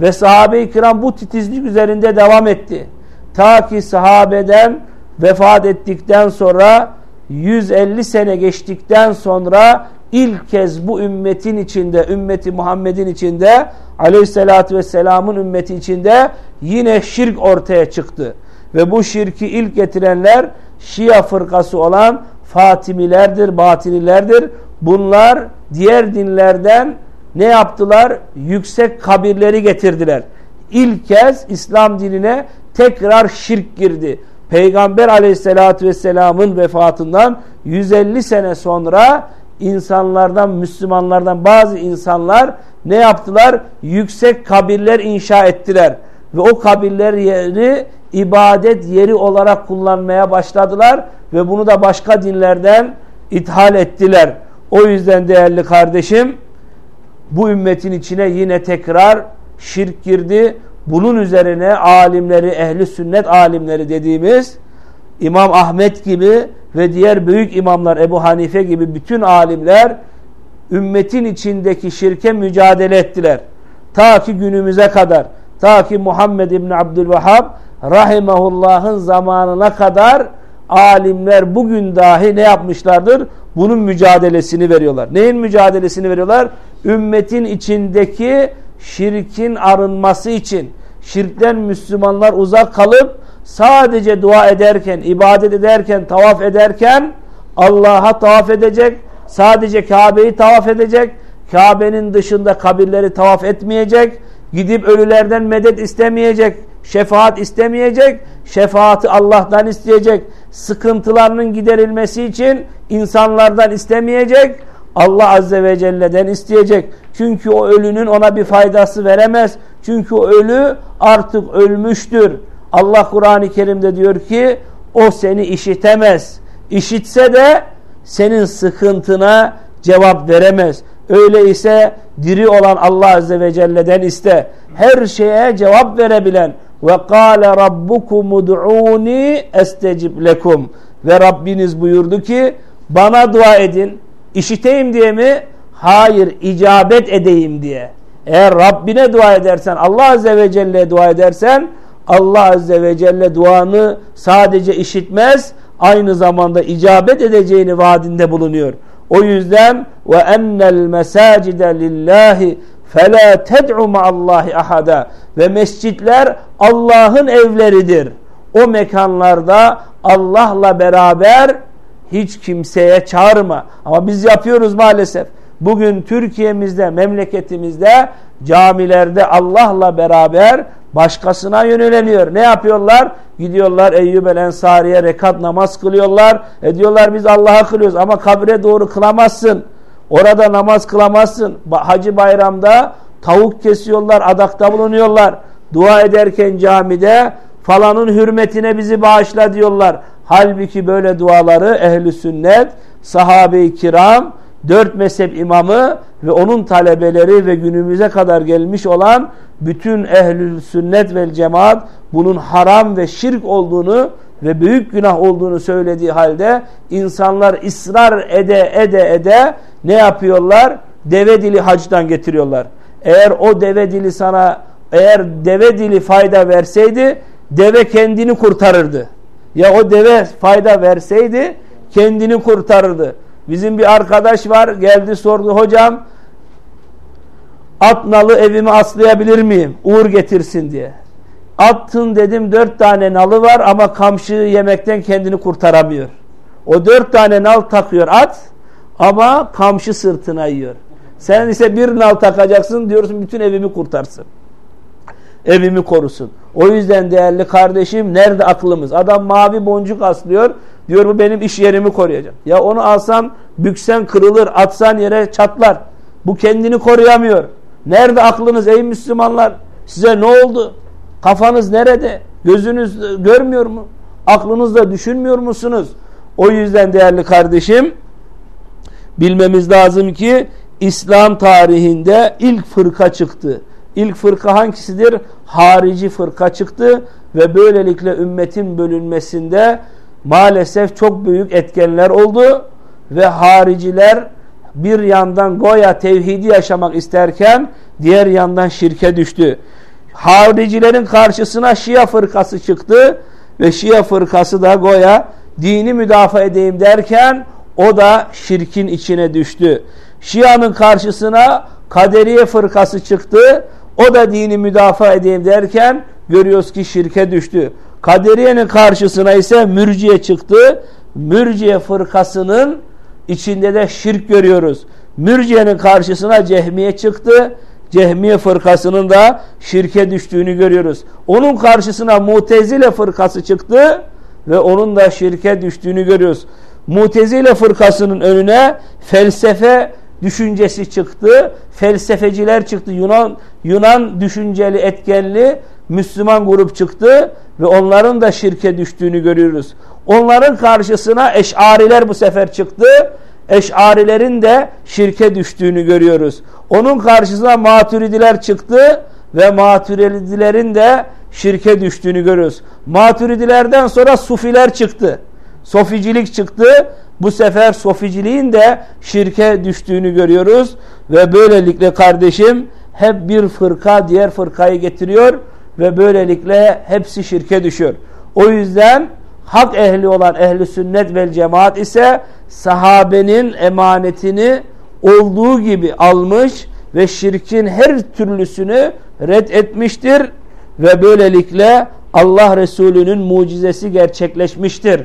Speaker 1: Ve sahabe-i kiram bu titizlik üzerinde devam etti. Ta ki sahabeden vefat ettikten sonra 150 sene geçtikten sonra ilk kez bu ümmetin içinde, ümmeti Muhammed'in içinde, aleyhissalatü vesselamın ümmeti içinde yine şirk ortaya çıktı. Ve bu şirki ilk getirenler Şia fırkası olan Fatimilerdir, Batinilerdir. Bunlar diğer dinlerden ne yaptılar? Yüksek kabirleri getirdiler. İlk kez İslam dinine tekrar şirk girdi. Peygamber aleyhissalatü vesselamın vefatından 150 sene sonra insanlardan, Müslümanlardan bazı insanlar ne yaptılar? Yüksek kabirler inşa ettiler. Ve o kabirler yeri ibadet yeri olarak kullanmaya başladılar. Ve bunu da başka dinlerden ithal ettiler. O yüzden değerli kardeşim bu ümmetin içine yine tekrar şirk girdi. Bunun üzerine alimleri, ehli sünnet alimleri dediğimiz İmam Ahmet gibi ve diğer büyük imamlar Ebu Hanife gibi bütün alimler ümmetin içindeki şirke mücadele ettiler. Ta ki günümüze kadar, ta ki Muhammed İbni Abdülvahhab rahimahullah'ın zamanına kadar alimler bugün dahi ne yapmışlardır? Bunun mücadelesini veriyorlar. Neyin mücadelesini veriyorlar? Ümmetin içindeki şirkin arınması için şirkten Müslümanlar uzak kalıp sadece dua ederken, ibadet ederken, tavaf ederken Allah'a tavaf edecek, sadece Kabe'yi tavaf edecek, Kabe'nin dışında kabirleri tavaf etmeyecek, gidip ölülerden medet istemeyecek, şefaat istemeyecek, şefaati Allah'tan isteyecek, sıkıntılarının giderilmesi için insanlardan istemeyecek, Allah Azze ve Celle'den isteyecek. Çünkü o ölünün ona bir faydası veremez. Çünkü o ölü artık ölmüştür. Allah Kur'an-ı Kerim'de diyor ki o seni işitemez. İşitse de senin sıkıntına cevap veremez. Öyleyse diri olan Allah Azze ve Celle'den iste. Her şeye cevap verebilen ve kâle rabbukum ud'ûni estecib lekum ve Rabbiniz buyurdu ki bana dua edin. İşiteyim diye mi? Hayır, icabet edeyim diye. Eğer Rabbine dua edersen, Allah Azze ve Celle'ye dua edersen Allah Azze ve Celle duanı sadece işitmez, aynı zamanda icabet edeceğini vaadinde bulunuyor. O yüzden ve ennel mesacide lillahi fela ted'u ma'allahi ahada ve mescitler Allah'ın evleridir. O mekanlarda Allah'la beraber hiç kimseye çağırma. Ama biz yapıyoruz maalesef. Bugün Türkiye'mizde, memleketimizde camilerde Allah'la beraber başkasına yöneleniyor. Ne yapıyorlar? Gidiyorlar Eyyub el Ensari'ye rekat namaz kılıyorlar. E diyorlar biz Allah'a kılıyoruz ama kabre doğru kılamazsın. Orada namaz kılamazsın. Hacı bayramda tavuk kesiyorlar, adakta bulunuyorlar. Dua ederken camide falanın hürmetine bizi bağışla diyorlar. Halbuki böyle duaları ehli sünnet, sahabe-i kiram, dört mezhep imamı ve onun talebeleri ve günümüze kadar gelmiş olan bütün ehl sünnet ve cemaat bunun haram ve şirk olduğunu ve büyük günah olduğunu söylediği halde insanlar ısrar ede ede ede ne yapıyorlar? Deve dili hacdan getiriyorlar. Eğer o deve dili sana eğer deve dili fayda verseydi deve kendini kurtarırdı. Ya o deve fayda verseydi kendini kurtarırdı. Bizim bir arkadaş var geldi sordu hocam at nalı evime aslayabilir miyim? Uğur getirsin diye. Attın dedim dört tane nalı var ama kamçı yemekten kendini kurtaramıyor. O dört tane nal takıyor at ama kamçı sırtına yiyor. Sen ise bir nal takacaksın diyorsun bütün evimi kurtarsın. Evimi korusun. O yüzden değerli kardeşim nerede aklımız? Adam mavi boncuk aslıyor. Diyor bu benim iş yerimi koruyacak. Ya onu alsan büksen kırılır, atsan yere çatlar. Bu kendini koruyamıyor. Nerede aklınız ey Müslümanlar? Size ne oldu? Kafanız nerede? Gözünüz görmüyor mu? Aklınızda düşünmüyor musunuz? O yüzden değerli kardeşim bilmemiz lazım ki İslam tarihinde ilk fırka çıktı. İlk fırka hangisidir? Harici fırka çıktı ve böylelikle ümmetin bölünmesinde maalesef çok büyük etkenler oldu ve hariciler bir yandan goya tevhidi yaşamak isterken diğer yandan şirke düştü. Haricilerin karşısına Şia fırkası çıktı ve Şia fırkası da goya dini müdafaa edeyim derken o da şirkin içine düştü. Şia'nın karşısına Kaderiye fırkası çıktı. O da dini müdafaa edeyim derken görüyoruz ki şirke düştü. Kaderiye'nin karşısına ise mürciye çıktı. Mürciye fırkasının içinde de şirk görüyoruz. Mürciye'nin karşısına cehmiye çıktı. Cehmiye fırkasının da şirke düştüğünü görüyoruz. Onun karşısına mutezile fırkası çıktı ve onun da şirke düştüğünü görüyoruz. Mutezile fırkasının önüne felsefe düşüncesi çıktı. Felsefeciler çıktı. Yunan Yunan düşünceli etkenli Müslüman grup çıktı ve onların da şirke düştüğünü görüyoruz. Onların karşısına eşariler bu sefer çıktı. Eşarilerin de şirke düştüğünü görüyoruz. Onun karşısına maturidiler çıktı ve maturidilerin de şirke düştüğünü görüyoruz. Maturidilerden sonra sufiler çıktı. Soficilik çıktı. Bu sefer soficiliğin de şirke düştüğünü görüyoruz. Ve böylelikle kardeşim hep bir fırka diğer fırkayı getiriyor ve böylelikle hepsi şirke düşüyor. O yüzden hak ehli olan ehli sünnet vel cemaat ise sahabenin emanetini olduğu gibi almış ve şirkin her türlüsünü red etmiştir ve böylelikle Allah Resulü'nün mucizesi gerçekleşmiştir.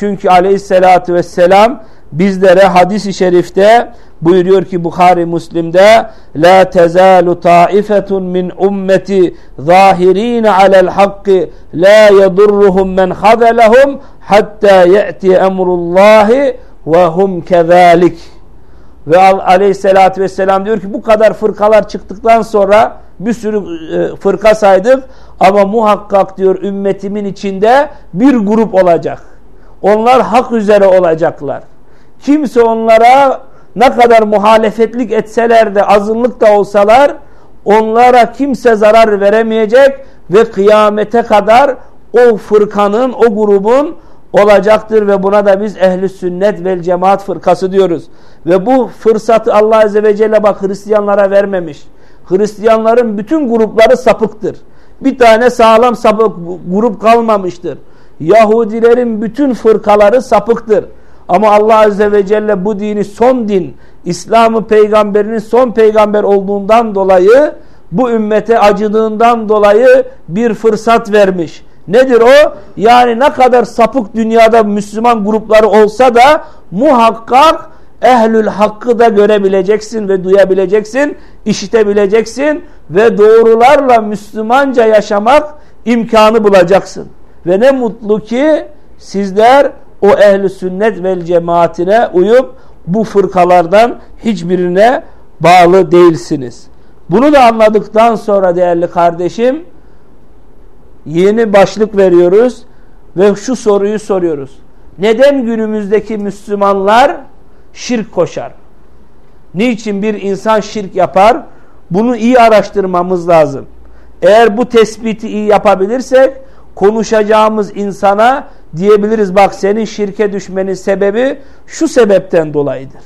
Speaker 1: Çünkü aleyhissalatü vesselam bizlere hadis-i şerifte buyuruyor ki Bukhari Müslim'de la tezalu taifetun min ummeti zahirin alel hakki la yedurruhum men hadelahum hatta ye'ti emrullahi ve hum kezalik ve aleyhissalatü vesselam diyor ki bu kadar fırkalar çıktıktan sonra bir sürü e, fırka saydık ama muhakkak diyor ümmetimin içinde bir grup olacak. Onlar hak üzere olacaklar. Kimse onlara ne kadar muhalefetlik etseler de azınlık da olsalar onlara kimse zarar veremeyecek ve kıyamete kadar o fırkanın, o grubun olacaktır ve buna da biz ehli sünnet vel cemaat fırkası diyoruz. Ve bu fırsatı Allah Azze ve Celle bak Hristiyanlara vermemiş. Hristiyanların bütün grupları sapıktır. Bir tane sağlam sapık grup kalmamıştır. Yahudilerin bütün fırkaları sapıktır. Ama Allah Azze ve Celle bu dini son din, İslam'ı peygamberinin son peygamber olduğundan dolayı bu ümmete acıdığından dolayı bir fırsat vermiş. Nedir o? Yani ne kadar sapık dünyada Müslüman grupları olsa da muhakkak ehlül hakkı da görebileceksin ve duyabileceksin, işitebileceksin ve doğrularla Müslümanca yaşamak imkanı bulacaksın. Ve ne mutlu ki sizler o ehli sünnet vel cemaatine uyup bu fırkalardan hiçbirine bağlı değilsiniz. Bunu da anladıktan sonra değerli kardeşim yeni başlık veriyoruz ve şu soruyu soruyoruz. Neden günümüzdeki Müslümanlar şirk koşar? Niçin bir insan şirk yapar? Bunu iyi araştırmamız lazım. Eğer bu tespiti iyi yapabilirsek konuşacağımız insana diyebiliriz bak senin şirke düşmenin sebebi şu sebepten dolayıdır.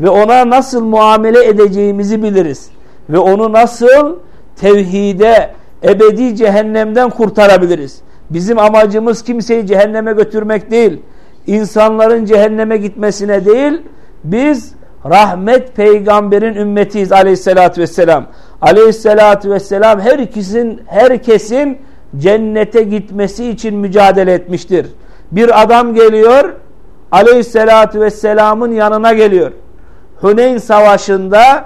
Speaker 1: Ve ona nasıl muamele edeceğimizi biliriz. Ve onu nasıl tevhide, ebedi cehennemden kurtarabiliriz. Bizim amacımız kimseyi cehenneme götürmek değil. İnsanların cehenneme gitmesine değil. Biz rahmet peygamberin ümmetiyiz aleyhissalatü vesselam. Aleyhissalatü vesselam herkesin, herkesin cennete gitmesi için mücadele etmiştir. Bir adam geliyor aleyhissalatü vesselamın yanına geliyor. Huneyn savaşında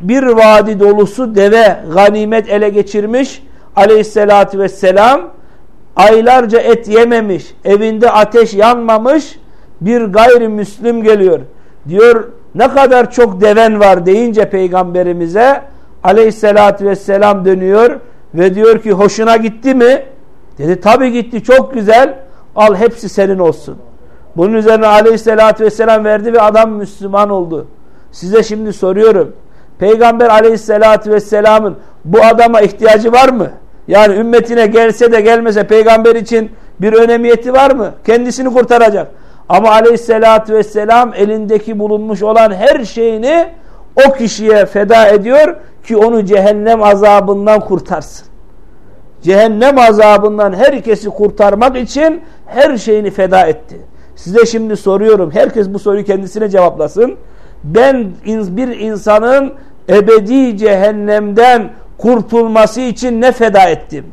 Speaker 1: bir vadi dolusu deve ganimet ele geçirmiş aleyhissalatü vesselam aylarca et yememiş evinde ateş yanmamış bir gayrimüslim geliyor diyor ne kadar çok deven var deyince peygamberimize aleyhissalatü vesselam dönüyor ve diyor ki hoşuna gitti mi dedi tabi gitti çok güzel al hepsi senin olsun bunun üzerine aleyhissalatü vesselam verdi ve adam Müslüman oldu size şimdi soruyorum Peygamber aleyhissalatü vesselamın bu adama ihtiyacı var mı? Yani ümmetine gelse de gelmese peygamber için bir önemiyeti var mı? Kendisini kurtaracak. Ama aleyhissalatü vesselam elindeki bulunmuş olan her şeyini o kişiye feda ediyor ki onu cehennem azabından kurtarsın. Cehennem azabından herkesi kurtarmak için her şeyini feda etti. Size şimdi soruyorum. Herkes bu soruyu kendisine cevaplasın. Ben bir insanın ebedi cehennemden kurtulması için ne feda ettim?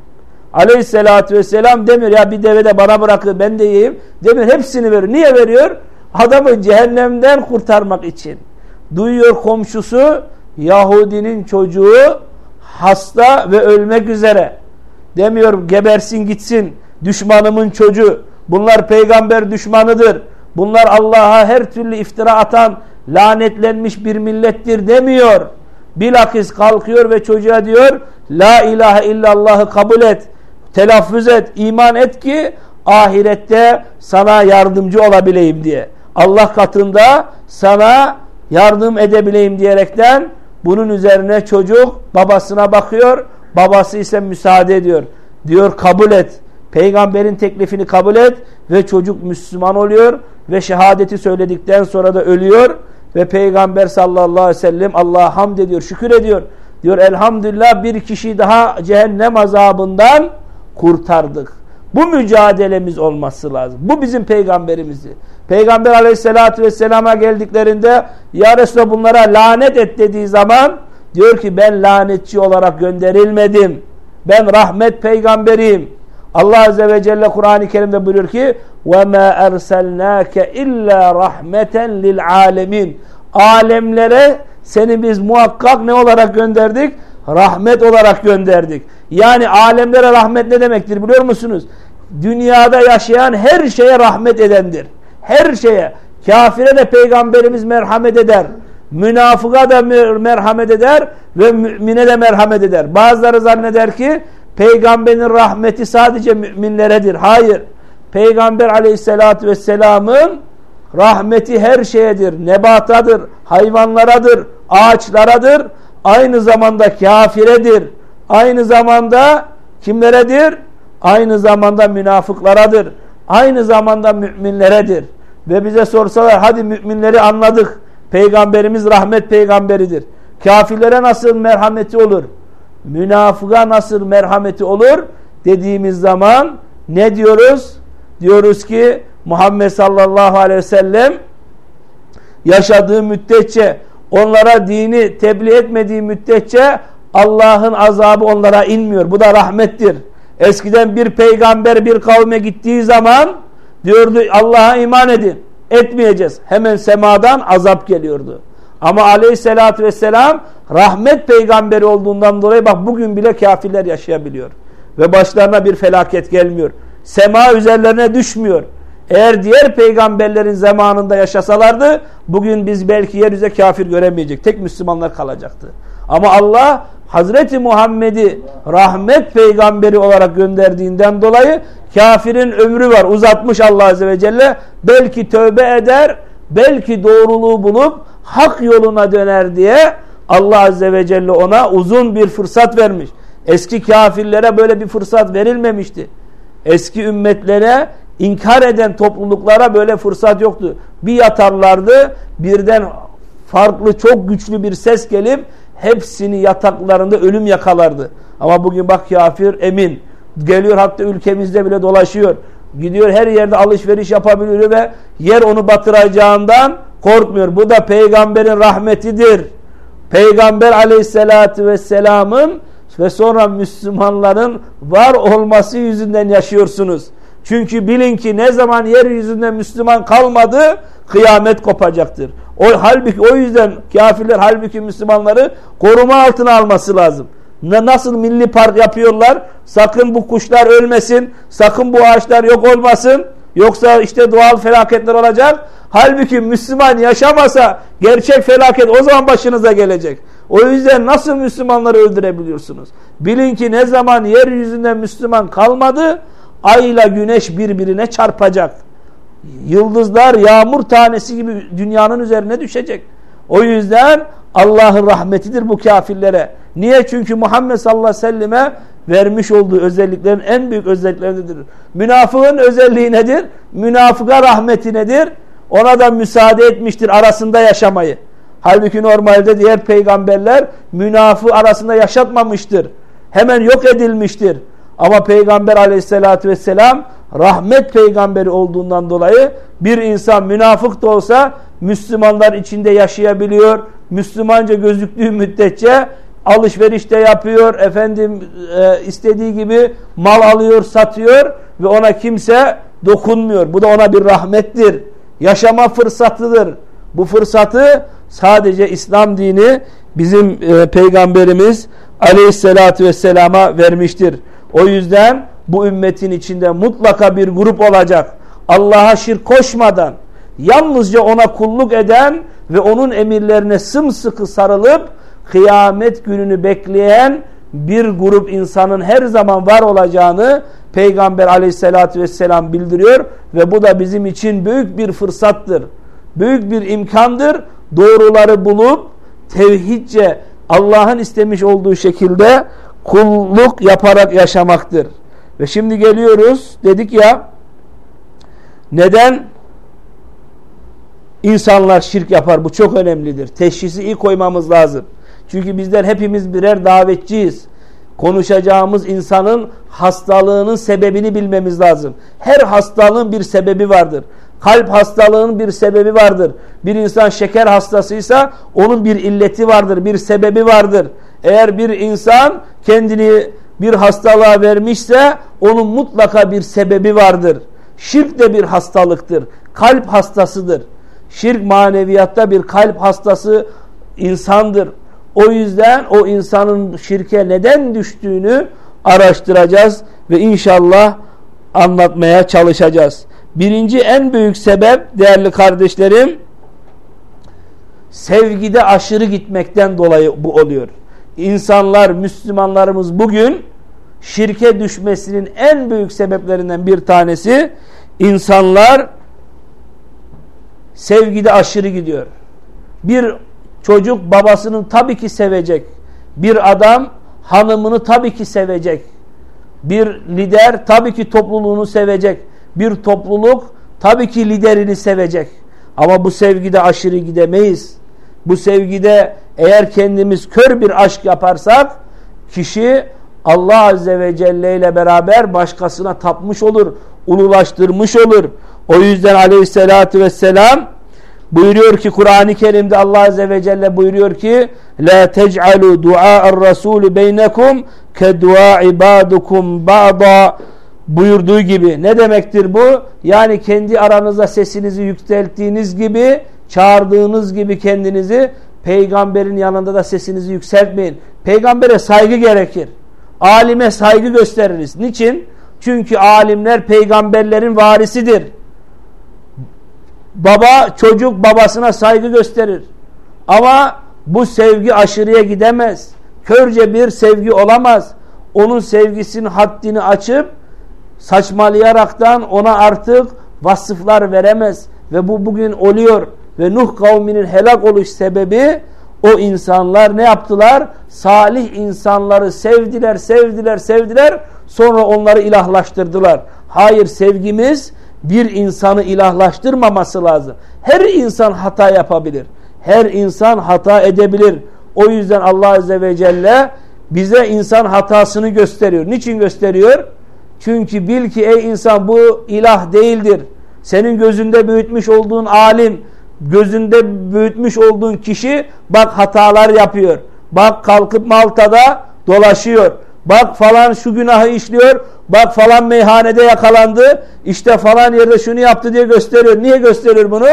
Speaker 1: Aleyhissalatü vesselam demiyor ya bir deve de bana bırakın ben de yiyeyim. Demiyor hepsini veriyor. Niye veriyor? Adamı cehennemden kurtarmak için. Duyuyor komşusu Yahudinin çocuğu hasta ve ölmek üzere. Demiyor gebersin gitsin düşmanımın çocuğu. Bunlar peygamber düşmanıdır. Bunlar Allah'a her türlü iftira atan lanetlenmiş bir millettir demiyor. Bilakis kalkıyor ve çocuğa diyor La ilahe illallah'ı kabul et, telaffuz et, iman et ki ahirette sana yardımcı olabileyim diye. Allah katında sana yardım edebileyim diyerekten bunun üzerine çocuk babasına bakıyor. Babası ise müsaade ediyor. Diyor kabul et. Peygamberin teklifini kabul et ve çocuk Müslüman oluyor ve şehadeti söyledikten sonra da ölüyor ve Peygamber sallallahu aleyhi ve sellem Allah'a hamd ediyor, şükür ediyor. Diyor elhamdülillah bir kişi daha cehennem azabından kurtardık. Bu mücadelemiz olması lazım. Bu bizim peygamberimizdi. Peygamber aleyhissalatü vesselama geldiklerinde ya Resulallah bunlara lanet et dediği zaman diyor ki ben lanetçi olarak gönderilmedim. Ben rahmet peygamberiyim. Allah Azze ve Celle Kur'an-ı Kerim'de buyuruyor ki وَمَا اَرْسَلْنَاكَ اِلَّا رَحْمَةً لِلْعَالَمِينَ Alemlere seni biz muhakkak ne olarak gönderdik? Rahmet olarak gönderdik. Yani alemlere rahmet ne demektir biliyor musunuz? Dünyada yaşayan her şeye rahmet edendir. Her şeye. Kafire de peygamberimiz merhamet eder. Münafığa da merhamet eder ve mümine de merhamet eder. Bazıları zanneder ki peygamberin rahmeti sadece müminleredir. Hayır. Peygamber aleyhissalatü vesselamın rahmeti her şeyedir. Nebatadır, hayvanlaradır, ağaçlaradır. Aynı zamanda kafiredir. Aynı zamanda kimleredir? Aynı zamanda münafıklaradır. Aynı zamanda müminleredir. Ve bize sorsalar hadi müminleri anladık. Peygamberimiz rahmet peygamberidir. Kafirlere nasıl merhameti olur? Münafığa nasıl merhameti olur? Dediğimiz zaman ne diyoruz? Diyoruz ki Muhammed sallallahu aleyhi ve sellem yaşadığı müddetçe onlara dini tebliğ etmediği müddetçe Allah'ın azabı onlara inmiyor. Bu da rahmettir. Eskiden bir peygamber bir kavme gittiği zaman diyordu Allah'a iman edin. Etmeyeceğiz. Hemen semadan azap geliyordu. Ama aleyhissalatü vesselam rahmet peygamberi olduğundan dolayı bak bugün bile kafirler yaşayabiliyor. Ve başlarına bir felaket gelmiyor. Sema üzerlerine düşmüyor. Eğer diğer peygamberlerin zamanında yaşasalardı bugün biz belki yeryüzüne kafir göremeyecek. Tek Müslümanlar kalacaktı. Ama Allah Hazreti Muhammed'i rahmet peygamberi olarak gönderdiğinden dolayı kafirin ömrü var. Uzatmış Allah Azze ve Celle. Belki tövbe eder, belki doğruluğu bulup hak yoluna döner diye Allah Azze ve Celle ona uzun bir fırsat vermiş. Eski kafirlere böyle bir fırsat verilmemişti. Eski ümmetlere inkar eden topluluklara böyle fırsat yoktu. Bir yatarlardı birden farklı çok güçlü bir ses gelip hepsini yataklarında ölüm yakalardı. Ama bugün bak kafir emin. Geliyor hatta ülkemizde bile dolaşıyor. Gidiyor her yerde alışveriş yapabiliyor ve yer onu batıracağından korkmuyor. Bu da peygamberin rahmetidir. Peygamber aleyhissalatü vesselamın ve sonra Müslümanların var olması yüzünden yaşıyorsunuz. Çünkü bilin ki ne zaman yeryüzünde Müslüman kalmadı kıyamet kopacaktır. O halbuki o yüzden kafirler halbuki Müslümanları koruma altına alması lazım. Nasıl milli park yapıyorlar? Sakın bu kuşlar ölmesin, sakın bu ağaçlar yok olmasın. Yoksa işte doğal felaketler olacak. Halbuki Müslüman yaşamasa gerçek felaket o zaman başınıza gelecek. O yüzden nasıl Müslümanları öldürebiliyorsunuz? Bilin ki ne zaman yeryüzünde Müslüman kalmadı, ayla güneş birbirine çarpacak. Yıldızlar yağmur tanesi gibi dünyanın üzerine düşecek. O yüzden Allah'ın rahmetidir bu kafirlere. Niye? Çünkü Muhammed sallallahu aleyhi ve selleme vermiş olduğu özelliklerin en büyük özelliklerindendir. Münafığın özelliği nedir? Münafıka rahmeti nedir? Ona da müsaade etmiştir arasında yaşamayı. Halbuki normalde diğer peygamberler münafığı arasında yaşatmamıştır. Hemen yok edilmiştir. Ama Peygamber aleyhissalatü vesselam rahmet peygamberi olduğundan dolayı bir insan münafık da olsa Müslümanlar içinde yaşayabiliyor. Müslümanca gözüktüğü müddetçe alışveriş de yapıyor. Efendim e, istediği gibi mal alıyor, satıyor ve ona kimse dokunmuyor. Bu da ona bir rahmettir. Yaşama fırsatıdır. Bu fırsatı sadece İslam dini bizim e, peygamberimiz aleyhissalatü vesselama vermiştir. O yüzden bu ümmetin içinde mutlaka bir grup olacak. Allah'a şirk koşmadan, yalnızca ona kulluk eden ve onun emirlerine sımsıkı sarılıp kıyamet gününü bekleyen bir grup insanın her zaman var olacağını Peygamber aleyhissalatü vesselam bildiriyor ve bu da bizim için büyük bir fırsattır. Büyük bir imkandır. Doğruları bulup tevhidce Allah'ın istemiş olduğu şekilde kulluk yaparak yaşamaktır. Ve şimdi geliyoruz dedik ya neden insanlar şirk yapar? Bu çok önemlidir. Teşhisi iyi koymamız lazım. Çünkü bizler hepimiz birer davetçiyiz. Konuşacağımız insanın hastalığının sebebini bilmemiz lazım. Her hastalığın bir sebebi vardır. Kalp hastalığının bir sebebi vardır. Bir insan şeker hastasıysa onun bir illeti vardır, bir sebebi vardır. Eğer bir insan kendini bir hastalığa vermişse onun mutlaka bir sebebi vardır. Şirk de bir hastalıktır. Kalp hastasıdır. Şirk maneviyatta bir kalp hastası insandır. O yüzden o insanın şirke neden düştüğünü araştıracağız ve inşallah anlatmaya çalışacağız. Birinci en büyük sebep değerli kardeşlerim sevgide aşırı gitmekten dolayı bu oluyor. İnsanlar, Müslümanlarımız bugün şirke düşmesinin en büyük sebeplerinden bir tanesi insanlar sevgide aşırı gidiyor. Bir çocuk babasının tabii ki sevecek. Bir adam hanımını tabii ki sevecek. Bir lider tabii ki topluluğunu sevecek. Bir topluluk tabii ki liderini sevecek. Ama bu sevgide aşırı gidemeyiz. Bu sevgide eğer kendimiz kör bir aşk yaparsak kişi Allah Azze ve Celle ile beraber başkasına tapmış olur, ululaştırmış olur. O yüzden aleyhissalatü vesselam buyuruyor ki Kur'an-ı Kerim'de Allah Azze ve Celle buyuruyor ki La tec'alu dua'ar rasulü beynekum ke dua ibadukum ba'da buyurduğu gibi. Ne demektir bu? Yani kendi aranızda sesinizi yükselttiğiniz gibi çağırdığınız gibi kendinizi peygamberin yanında da sesinizi yükseltmeyin. Peygambere saygı gerekir. Alime saygı gösteririz. Niçin? Çünkü alimler peygamberlerin varisidir. Baba çocuk babasına saygı gösterir. Ama bu sevgi aşırıya gidemez. Körce bir sevgi olamaz. Onun sevgisinin haddini açıp saçmalayaraktan ona artık vasıflar veremez. Ve bu bugün oluyor. Ve Nuh kavminin helak oluş sebebi o insanlar ne yaptılar? Salih insanları sevdiler, sevdiler, sevdiler. Sonra onları ilahlaştırdılar. Hayır sevgimiz bir insanı ilahlaştırmaması lazım. Her insan hata yapabilir. Her insan hata edebilir. O yüzden Allah Azze ve Celle bize insan hatasını gösteriyor. Niçin gösteriyor? Çünkü bil ki ey insan bu ilah değildir. Senin gözünde büyütmüş olduğun alim, gözünde büyütmüş olduğun kişi bak hatalar yapıyor. Bak kalkıp Malta'da dolaşıyor. Bak falan şu günahı işliyor. Bak falan meyhanede yakalandı. İşte falan yerde şunu yaptı diye gösteriyor. Niye gösteriyor bunu?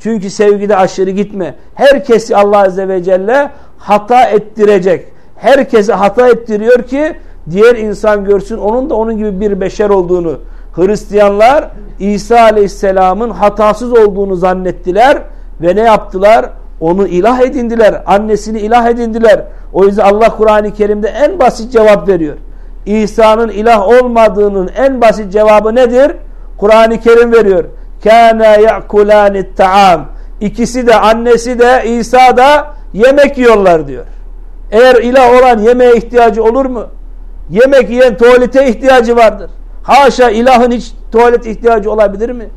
Speaker 1: Çünkü sevgide aşırı gitme. Herkesi Allah Azze ve Celle hata ettirecek. Herkese hata ettiriyor ki diğer insan görsün onun da onun gibi bir beşer olduğunu. Hristiyanlar İsa Aleyhisselam'ın hatasız olduğunu zannettiler ve ne yaptılar? Onu ilah edindiler. Annesini ilah edindiler. O yüzden Allah Kur'an-ı Kerim'de en basit cevap veriyor. İsa'nın ilah olmadığının en basit cevabı nedir? Kur'an-ı Kerim veriyor. Kana ya'kulanit ta'am. İkisi de annesi de İsa da yemek yiyorlar diyor. Eğer ilah olan yemeğe ihtiyacı olur mu? Yemek yiyen tuvalete ihtiyacı vardır. Haşa ilahın hiç tuvalet ihtiyacı olabilir mi?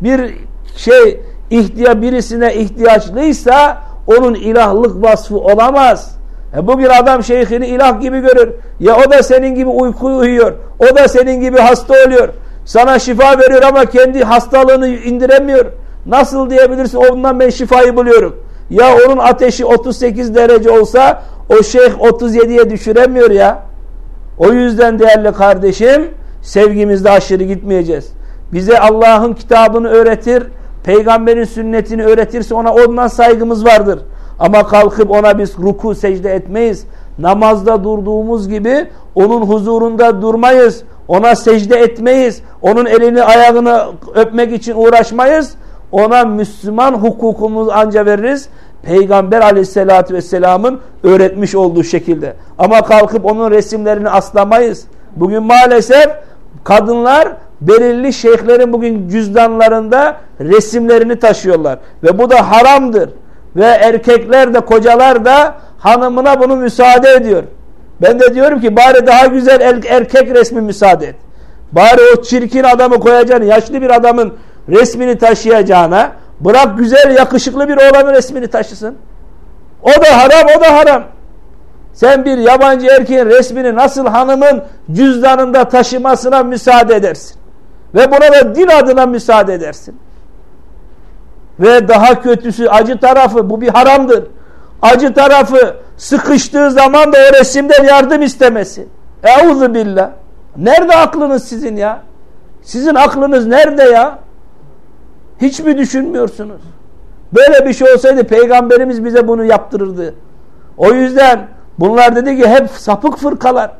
Speaker 1: Bir şey ihtiya birisine ihtiyaçlıysa onun ilahlık vasfı olamaz. E bu bir adam şeyhini ilah gibi görür. Ya o da senin gibi uyku uyuyor. O da senin gibi hasta oluyor. Sana şifa veriyor ama kendi hastalığını indiremiyor. Nasıl diyebilirsin ondan ben şifayı buluyorum. Ya onun ateşi 38 derece olsa o şeyh 37'ye düşüremiyor ya. O yüzden değerli kardeşim sevgimizde aşırı gitmeyeceğiz. Bize Allah'ın kitabını öğretir, peygamberin sünnetini öğretirse ona ondan saygımız vardır. Ama kalkıp ona biz ruku secde etmeyiz. Namazda durduğumuz gibi onun huzurunda durmayız. Ona secde etmeyiz. Onun elini ayağını öpmek için uğraşmayız. ona Müslüman hukukumuz anca veririz. Peygamber aleyhissalatü vesselamın öğretmiş olduğu şekilde. Ama kalkıp onun resimlerini aslamayız. Bugün maalesef kadınlar belirli şeyhlerin bugün cüzdanlarında resimlerini taşıyorlar. Ve bu da haramdır. Ve erkekler de kocalar da hanımına bunu müsaade ediyor. Ben de diyorum ki bari daha güzel erkek resmi müsaade et. Bari o çirkin adamı koyacağını, yaşlı bir adamın resmini taşıyacağına bırak güzel yakışıklı bir oğlanın resmini taşısın. O da haram, o da haram. Sen bir yabancı erkeğin resmini nasıl hanımın cüzdanında taşımasına müsaade edersin. Ve buna da din adına müsaade edersin. Ve daha kötüsü acı tarafı bu bir haramdır. Acı tarafı sıkıştığı zaman da o resimden yardım istemesi. Euzu billah. Nerede aklınız sizin ya? Sizin aklınız nerede ya? Hiç mi düşünmüyorsunuz? Böyle bir şey olsaydı peygamberimiz bize bunu yaptırırdı. O yüzden Bunlar dedi ki hep sapık fırkalar.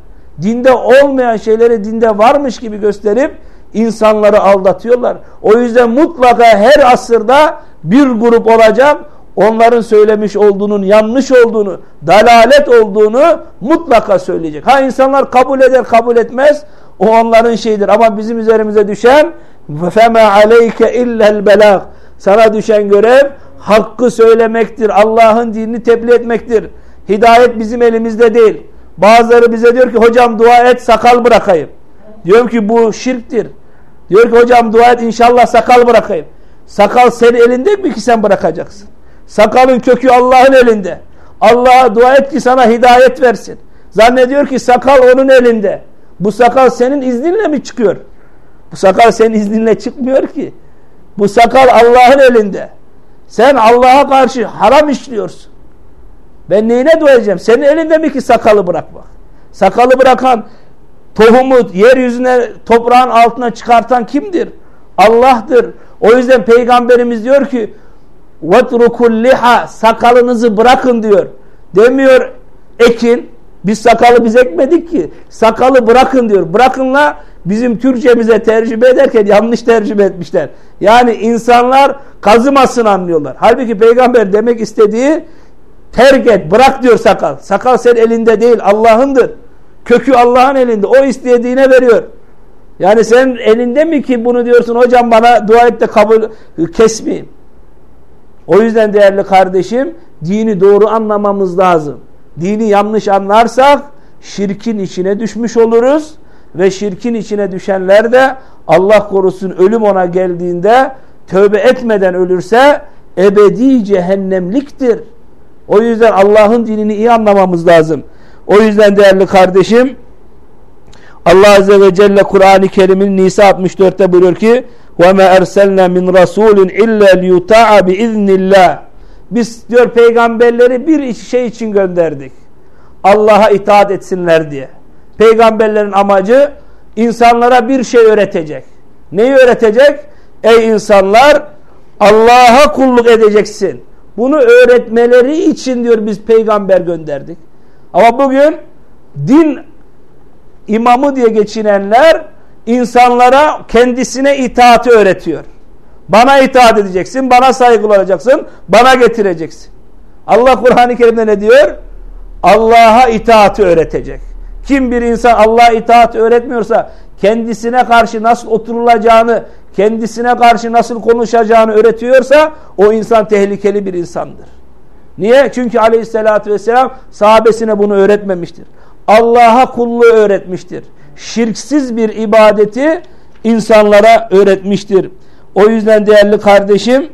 Speaker 1: Dinde olmayan şeyleri dinde varmış gibi gösterip insanları aldatıyorlar. O yüzden mutlaka her asırda bir grup olacak. Onların söylemiş olduğunun yanlış olduğunu, dalalet olduğunu mutlaka söyleyecek. Ha insanlar kabul eder, kabul etmez. O onların şeyidir. Ama bizim üzerimize düşen feme aleyke illel belag. Sana düşen görev hakkı söylemektir. Allah'ın dinini tebliğ etmektir. Hidayet bizim elimizde değil. Bazıları bize diyor ki hocam dua et sakal bırakayım. Diyorum ki bu şirktir. Diyor ki hocam dua et inşallah sakal bırakayım. Sakal senin elinde mi ki sen bırakacaksın? Sakalın kökü Allah'ın elinde. Allah'a dua et ki sana hidayet versin. Zannediyor ki sakal onun elinde. Bu sakal senin izninle mi çıkıyor? Bu sakal senin izninle çıkmıyor ki. Bu sakal Allah'ın elinde. Sen Allah'a karşı haram işliyorsun. Ben neyine dua edeceğim? Senin elinde mi ki sakalı bırakmak? Sakalı bırakan tohumu yeryüzüne toprağın altına çıkartan kimdir? Allah'tır. O yüzden peygamberimiz diyor ki وَتْرُكُ liha Sakalınızı bırakın diyor. Demiyor ekin. Biz sakalı biz ekmedik ki. Sakalı bırakın diyor. Bırakınla bizim Türkçemize tercüme ederken yanlış tercüme etmişler. Yani insanlar kazımasın anlıyorlar. Halbuki peygamber demek istediği terk et bırak diyor sakal. Sakal sen elinde değil Allah'ındır. Kökü Allah'ın elinde. O istediğine veriyor. Yani sen elinde mi ki bunu diyorsun hocam bana dua et de kabul kesmeyeyim. O yüzden değerli kardeşim dini doğru anlamamız lazım. Dini yanlış anlarsak şirkin içine düşmüş oluruz ve şirkin içine düşenler de Allah korusun ölüm ona geldiğinde tövbe etmeden ölürse ebedi cehennemliktir. O yüzden Allah'ın dinini iyi anlamamız lazım. O yüzden değerli kardeşim Allah Azze ve Celle Kur'an-ı Kerim'in Nisa 64'te buyuruyor ki وَمَا اَرْسَلْنَا مِنْ رَسُولٍ اِلَّا لِيُطَاعَ بِاِذْنِ اللّٰهِ Biz diyor peygamberleri bir şey için gönderdik. Allah'a itaat etsinler diye. Peygamberlerin amacı insanlara bir şey öğretecek. Neyi öğretecek? Ey insanlar Allah'a kulluk edeceksin. Bunu öğretmeleri için diyor biz peygamber gönderdik. Ama bugün din imamı diye geçinenler insanlara kendisine itaati öğretiyor. Bana itaat edeceksin, bana saygılı olacaksın, bana getireceksin. Allah Kur'an-ı Kerim'de ne diyor? Allah'a itaati öğretecek. Kim bir insan Allah'a itaat öğretmiyorsa kendisine karşı nasıl oturulacağını, kendisine karşı nasıl konuşacağını öğretiyorsa o insan tehlikeli bir insandır. Niye? Çünkü aleyhissalatü vesselam sahabesine bunu öğretmemiştir. Allah'a kulluğu öğretmiştir. Şirksiz bir ibadeti insanlara öğretmiştir. O yüzden değerli kardeşim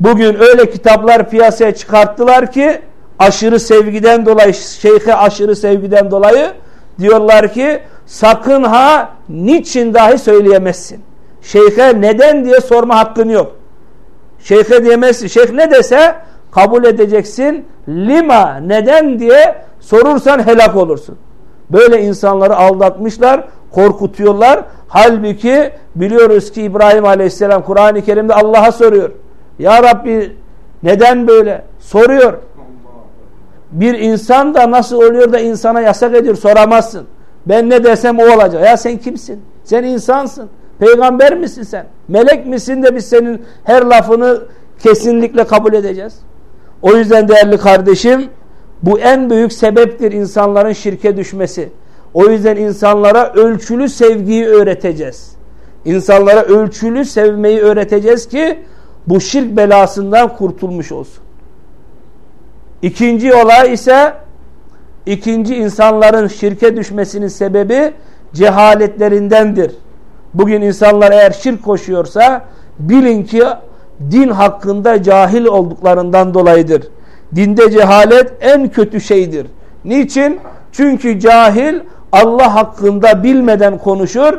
Speaker 1: bugün öyle kitaplar piyasaya çıkarttılar ki aşırı sevgiden dolayı şeyhe aşırı sevgiden dolayı diyorlar ki sakın ha niçin dahi söyleyemezsin. Şeyhe neden diye sorma hakkın yok. Şeyhe diyemezsin. Şeyh ne dese kabul edeceksin. Lima neden diye sorursan helak olursun. Böyle insanları aldatmışlar, korkutuyorlar. Halbuki biliyoruz ki İbrahim Aleyhisselam Kur'an-ı Kerim'de Allah'a soruyor. Ya Rabbi neden böyle? Soruyor. Bir insan da nasıl oluyor da insana yasak ediyor soramazsın. Ben ne desem o olacak. Ya sen kimsin? Sen insansın. Peygamber misin sen? Melek misin de biz senin her lafını kesinlikle kabul edeceğiz. O yüzden değerli kardeşim bu en büyük sebeptir insanların şirke düşmesi. O yüzden insanlara ölçülü sevgiyi öğreteceğiz. İnsanlara ölçülü sevmeyi öğreteceğiz ki bu şirk belasından kurtulmuş olsun. İkinci olay ise ikinci insanların şirke düşmesinin sebebi cehaletlerindendir. Bugün insanlar eğer şirk koşuyorsa bilin ki din hakkında cahil olduklarından dolayıdır. Dinde cehalet en kötü şeydir. Niçin? Çünkü cahil Allah hakkında bilmeden konuşur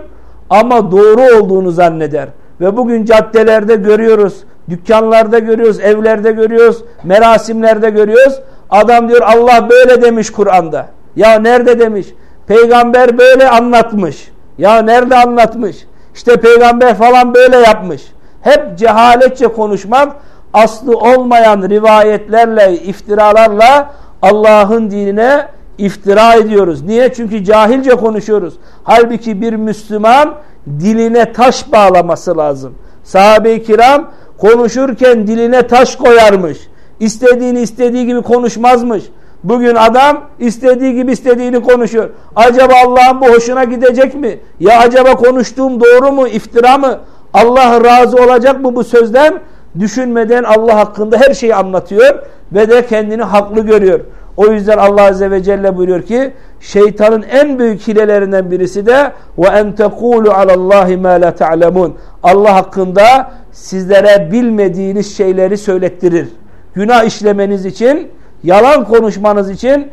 Speaker 1: ama doğru olduğunu zanneder. Ve bugün caddelerde görüyoruz, dükkanlarda görüyoruz, evlerde görüyoruz, merasimlerde görüyoruz. Adam diyor Allah böyle demiş Kur'an'da. Ya nerede demiş? Peygamber böyle anlatmış. Ya nerede anlatmış? İşte peygamber falan böyle yapmış. Hep cehaletçe konuşmak, aslı olmayan rivayetlerle, iftiralarla Allah'ın dinine iftira ediyoruz. Niye? Çünkü cahilce konuşuyoruz. Halbuki bir Müslüman diline taş bağlaması lazım. Sahabe-i kiram konuşurken diline taş koyarmış. İstediğini istediği gibi konuşmazmış. Bugün adam istediği gibi istediğini konuşuyor. Acaba Allah'ın bu hoşuna gidecek mi? Ya acaba konuştuğum doğru mu? İftira mı? Allah razı olacak mı bu sözden? Düşünmeden Allah hakkında her şeyi anlatıyor ve de kendini haklı görüyor. O yüzden Allah Azze ve Celle buyuruyor ki şeytanın en büyük hilelerinden birisi de ve en tekulu alallahi ma la. Allah hakkında sizlere bilmediğiniz şeyleri söylettirir. Günah işlemeniz için, yalan konuşmanız için,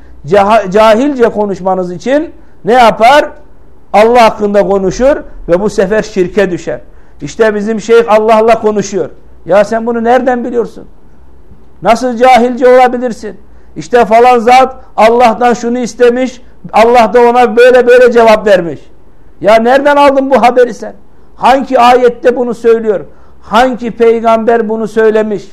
Speaker 1: cahilce konuşmanız için ne yapar? Allah hakkında konuşur ve bu sefer şirke düşer. İşte bizim şeyh Allah'la konuşuyor. Ya sen bunu nereden biliyorsun? Nasıl cahilce olabilirsin? İşte falan zat Allah'tan şunu istemiş. Allah da ona böyle böyle cevap vermiş. Ya nereden aldın bu haberi sen? Hangi ayette bunu söylüyor? Hangi peygamber bunu söylemiş?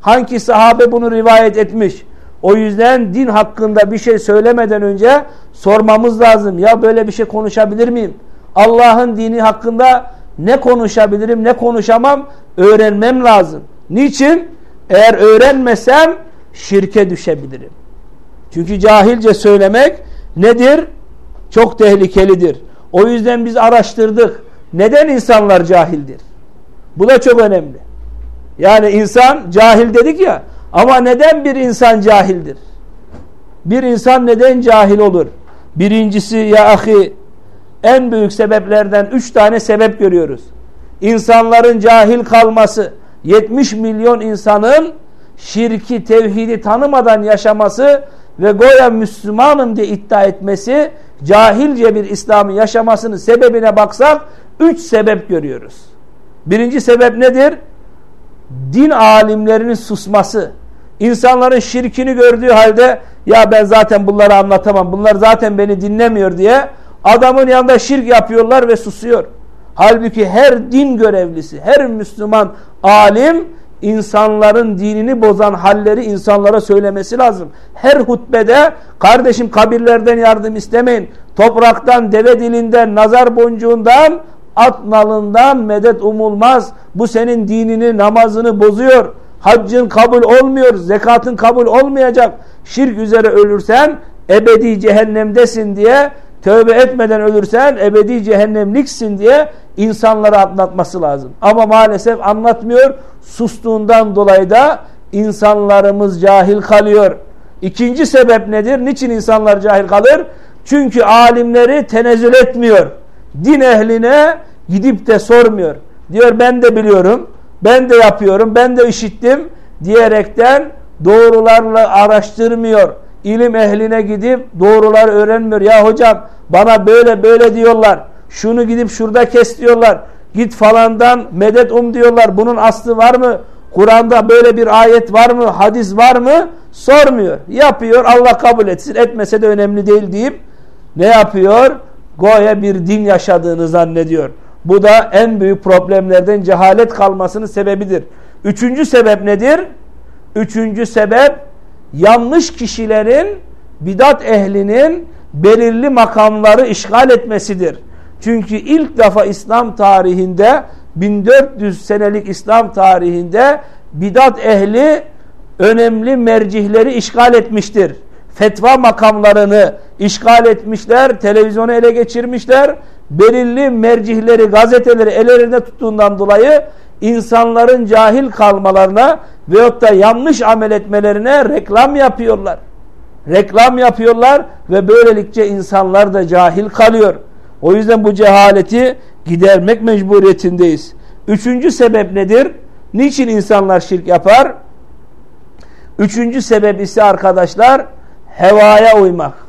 Speaker 1: Hangi sahabe bunu rivayet etmiş? O yüzden din hakkında bir şey söylemeden önce sormamız lazım. Ya böyle bir şey konuşabilir miyim? Allah'ın dini hakkında ne konuşabilirim, ne konuşamam öğrenmem lazım. Niçin? Eğer öğrenmesem şirke düşebilirim. Çünkü cahilce söylemek nedir? Çok tehlikelidir. O yüzden biz araştırdık. Neden insanlar cahildir? Bu da çok önemli. Yani insan cahil dedik ya ama neden bir insan cahildir? Bir insan neden cahil olur? Birincisi ya ahi en büyük sebeplerden üç tane sebep görüyoruz. İnsanların cahil kalması, 70 milyon insanın şirki, tevhidi tanımadan yaşaması ve goya Müslümanım diye iddia etmesi, cahilce bir İslam'ı yaşamasının sebebine baksak, üç sebep görüyoruz. Birinci sebep nedir? Din alimlerinin susması. İnsanların şirkini gördüğü halde, ya ben zaten bunları anlatamam, bunlar zaten beni dinlemiyor diye, adamın yanında şirk yapıyorlar ve susuyor. Halbuki her din görevlisi, her Müslüman alim, insanların dinini bozan halleri insanlara söylemesi lazım. Her hutbede kardeşim kabirlerden yardım istemeyin. Topraktan, deve dilinden, nazar boncuğundan, at nalından medet umulmaz. Bu senin dinini, namazını bozuyor. Haccın kabul olmuyor, zekatın kabul olmayacak. Şirk üzere ölürsen ebedi cehennemdesin diye tövbe etmeden ölürsen ebedi cehennemliksin diye insanlara anlatması lazım. Ama maalesef anlatmıyor. Sustuğundan dolayı da insanlarımız cahil kalıyor. İkinci sebep nedir? Niçin insanlar cahil kalır? Çünkü alimleri tenezzül etmiyor. Din ehline gidip de sormuyor. Diyor ben de biliyorum, ben de yapıyorum, ben de işittim diyerekten doğrularla araştırmıyor. İlim ehline gidip doğruları öğrenmiyor. Ya hocam bana böyle böyle diyorlar. Şunu gidip şurada kes diyorlar. Git falandan medet um diyorlar. Bunun aslı var mı? Kur'an'da böyle bir ayet var mı? Hadis var mı? Sormuyor. Yapıyor. Allah kabul etsin. Etmese de önemli değil deyip ne yapıyor? Goya bir din yaşadığını zannediyor. Bu da en büyük problemlerden cehalet kalmasının sebebidir. Üçüncü sebep nedir? Üçüncü sebep yanlış kişilerin bidat ehlinin belirli makamları işgal etmesidir. Çünkü ilk defa İslam tarihinde 1400 senelik İslam tarihinde bidat ehli önemli mercihleri işgal etmiştir. Fetva makamlarını işgal etmişler, televizyonu ele geçirmişler. Belirli mercihleri, gazeteleri ellerinde tuttuğundan dolayı insanların cahil kalmalarına veyahut da yanlış amel etmelerine reklam yapıyorlar. Reklam yapıyorlar ve böylelikle insanlar da cahil kalıyor. O yüzden bu cehaleti gidermek mecburiyetindeyiz. Üçüncü sebep nedir? Niçin insanlar şirk yapar? Üçüncü sebep ise arkadaşlar hevaya uymak.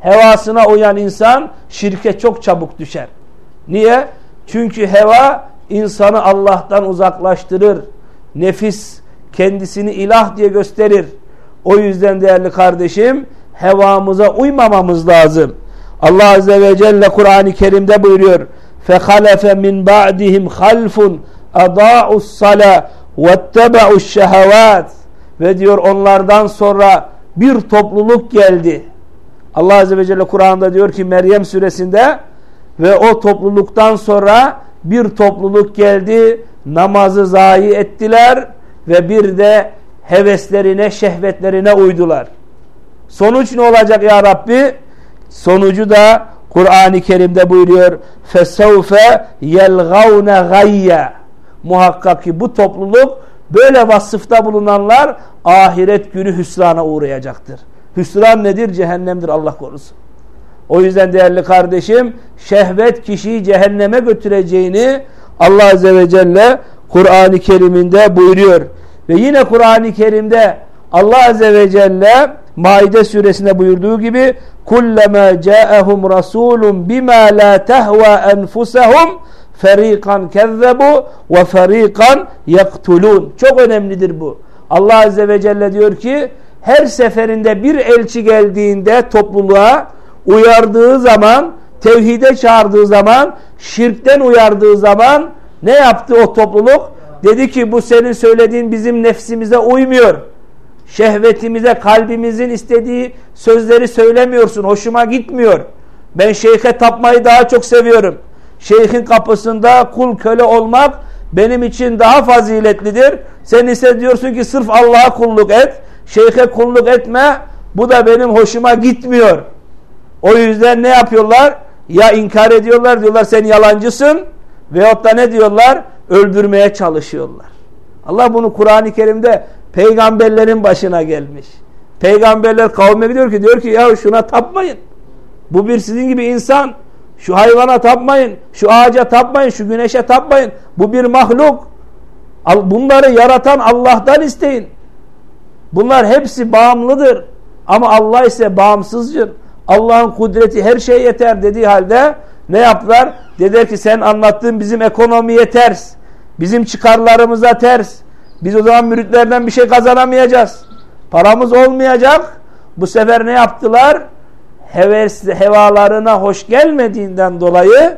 Speaker 1: Hevasına uyan insan şirke çok çabuk düşer. Niye? Çünkü heva insanı Allah'tan uzaklaştırır. Nefis kendisini ilah diye gösterir. O yüzden değerli kardeşim hevamıza uymamamız lazım. Allah Azze ve Celle Kur'an-ı Kerim'de buyuruyor. فَخَلَفَ مِنْ بَعْدِهِمْ خَلْفٌ اَضَاعُوا الصَّلَى وَاتَّبَعُوا الشَّهَوَاتِ Ve diyor onlardan sonra bir topluluk geldi. Allah Azze ve Celle Kur'an'da diyor ki Meryem suresinde ve o topluluktan sonra bir topluluk geldi namazı zayi ettiler ve bir de heveslerine şehvetlerine uydular. Sonuç ne olacak ya Rabbi? Sonucu da Kur'an-ı Kerim'de buyuruyor فَسَوْفَ يَلْغَوْنَ غَيَّ Muhakkak ki bu topluluk böyle vasıfta bulunanlar ahiret günü hüsrana uğrayacaktır. Hüsran nedir? Cehennemdir Allah korusun. O yüzden değerli kardeşim şehvet kişiyi cehenneme götüreceğini Allah Azze ve Celle Kur'an-ı Kerim'inde buyuruyor. Ve yine Kur'an-ı Kerim'de Allah Azze ve Celle Maide suresinde buyurduğu gibi kullama ca'ahum rasulun bima la tahwa enfusahum ferikan kezzebu ve ferikan yaktulun. Çok önemlidir bu. Allah Azze ve Celle diyor ki her seferinde bir elçi geldiğinde topluluğa uyardığı zaman, tevhide çağırdığı zaman, şirkten uyardığı zaman ne yaptı o topluluk? Dedi ki bu senin söylediğin bizim nefsimize uymuyor. Şehvetimize, kalbimizin istediği sözleri söylemiyorsun. Hoşuma gitmiyor. Ben şeyhe tapmayı daha çok seviyorum. Şeyhin kapısında kul köle olmak benim için daha faziletlidir. Sen ise diyorsun ki sırf Allah'a kulluk et. Şeyhe kulluk etme. Bu da benim hoşuma gitmiyor. O yüzden ne yapıyorlar? Ya inkar ediyorlar diyorlar sen yalancısın. Veyahut da ne diyorlar? Öldürmeye çalışıyorlar. Allah bunu Kur'an-ı Kerim'de peygamberlerin başına gelmiş. Peygamberler kavme diyor ki diyor ki ya şuna tapmayın. Bu bir sizin gibi insan. Şu hayvana tapmayın. Şu ağaca tapmayın. Şu güneşe tapmayın. Bu bir mahluk. Bunları yaratan Allah'tan isteyin. Bunlar hepsi bağımlıdır. Ama Allah ise bağımsızdır. Allah'ın kudreti her şeye yeter dediği halde ne yaptılar? Dediler ki sen anlattığın bizim ekonomiye ters. Bizim çıkarlarımıza ters. Biz o zaman müritlerden bir şey kazanamayacağız. Paramız olmayacak. Bu sefer ne yaptılar? Heves, hevalarına hoş gelmediğinden dolayı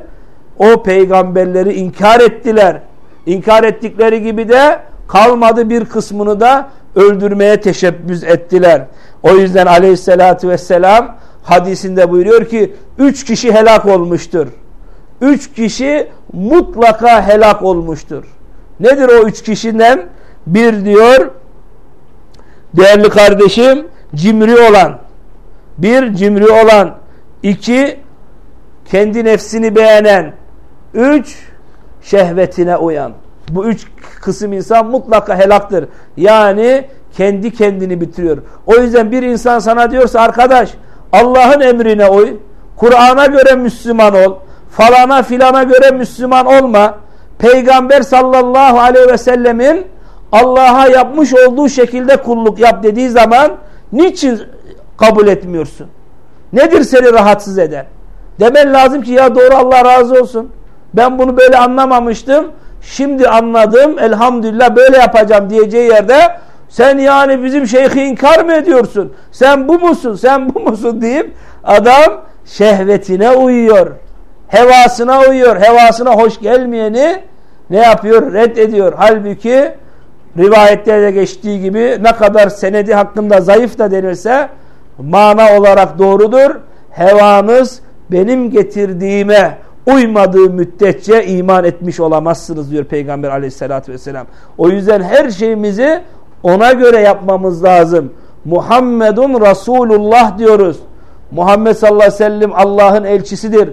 Speaker 1: o peygamberleri inkar ettiler. İnkar ettikleri gibi de kalmadı bir kısmını da öldürmeye teşebbüs ettiler. O yüzden aleyhissalatü vesselam hadisinde buyuruyor ki üç kişi helak olmuştur. Üç kişi mutlaka helak olmuştur. Nedir o üç kişiden? Bir diyor değerli kardeşim cimri olan. Bir cimri olan. iki kendi nefsini beğenen. Üç şehvetine uyan. Bu üç kısım insan mutlaka helaktır. Yani kendi kendini bitiriyor. O yüzden bir insan sana diyorsa arkadaş Allah'ın emrine uy. Kur'an'a göre Müslüman ol. Falana filana göre Müslüman olma. Peygamber sallallahu aleyhi ve sellemin Allah'a yapmış olduğu şekilde kulluk yap dediği zaman niçin kabul etmiyorsun? Nedir seni rahatsız eden? Demen lazım ki ya doğru Allah razı olsun. Ben bunu böyle anlamamıştım. Şimdi anladım. Elhamdülillah böyle yapacağım diyeceği yerde sen yani bizim şeyhi inkar mı ediyorsun? Sen bu musun? Sen bu musun deyip adam şehvetine uyuyor. Hevasına uyuyor. Hevasına hoş gelmeyeni ne yapıyor? Reddediyor. Halbuki rivayetlerde geçtiği gibi ne kadar senedi hakkında zayıf da denirse mana olarak doğrudur. Hevanız benim getirdiğime uymadığı müddetçe iman etmiş olamazsınız diyor Peygamber aleyhissalatü vesselam. O yüzden her şeyimizi ona göre yapmamız lazım. Muhammedun Resulullah diyoruz. Muhammed sallallahu aleyhi ve sellem Allah'ın elçisidir.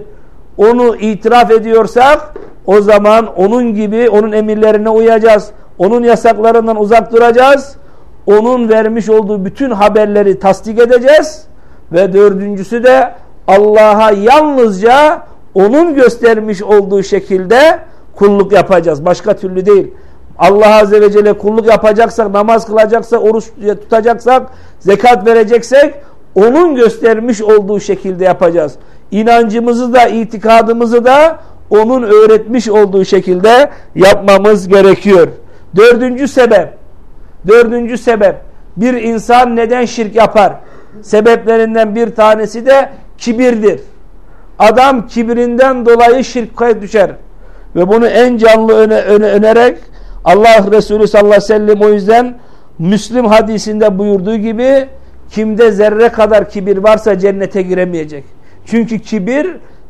Speaker 1: Onu itiraf ediyorsak o zaman onun gibi onun emirlerine uyacağız. Onun yasaklarından uzak duracağız. Onun vermiş olduğu bütün haberleri tasdik edeceğiz. Ve dördüncüsü de Allah'a yalnızca onun göstermiş olduğu şekilde kulluk yapacağız. Başka türlü değil. Allah Azze ve Celle kulluk yapacaksak, namaz kılacaksak, oruç tutacaksak, zekat vereceksek onun göstermiş olduğu şekilde yapacağız. İnancımızı da, itikadımızı da onun öğretmiş olduğu şekilde yapmamız gerekiyor. Dördüncü sebep, dördüncü sebep, bir insan neden şirk yapar? Sebeplerinden bir tanesi de kibirdir. Adam kibirinden dolayı şirke düşer. Ve bunu en canlı öne, öne, önerek Allah Resulü sallallahu aleyhi ve sellem o yüzden Müslim hadisinde buyurduğu gibi kimde zerre kadar kibir varsa cennete giremeyecek. Çünkü kibir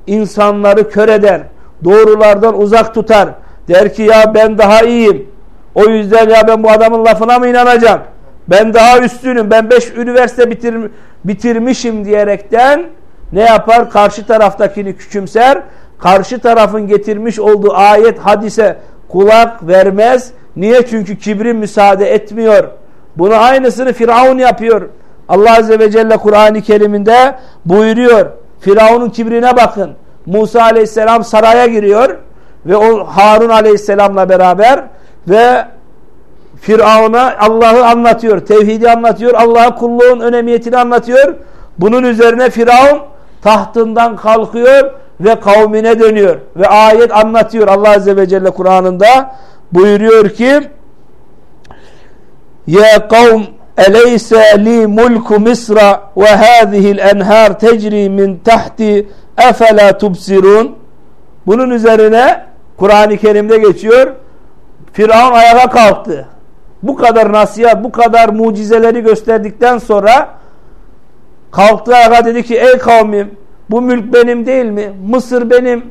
Speaker 1: insanları kör eder. Doğrulardan uzak tutar. Der ki ya ben daha iyiyim. O yüzden ya ben bu adamın lafına mı inanacağım? Ben daha üstünüm. Ben beş üniversite bitir, bitirmişim diyerekten ne yapar? Karşı taraftakini küçümser. Karşı tarafın getirmiş olduğu ayet hadise kulak vermez. Niye? Çünkü kibri müsaade etmiyor. Bunu aynısını Firavun yapıyor. Allah Azze ve Celle Kur'an-ı Kerim'inde buyuruyor. Firavun'un kibrine bakın. Musa Aleyhisselam saraya giriyor ve o Harun Aleyhisselam'la beraber ve Firavun'a Allah'ı anlatıyor. Tevhidi anlatıyor. Allah'a kulluğun önemiyetini anlatıyor. Bunun üzerine Firavun tahtından kalkıyor ve kavmine dönüyor. Ve ayet anlatıyor Allah Azze ve Celle Kur'an'ında. Buyuruyor ki Ya kavm eleyse li mulku misra ve hâzihil enhar tecri min tahti efela tubsirun? Bunun üzerine Kur'an-ı Kerim'de geçiyor Firavun ayağa kalktı. Bu kadar nasihat bu kadar mucizeleri gösterdikten sonra kalktı ayağa dedi ki ey kavmim bu mülk benim değil mi? Mısır benim.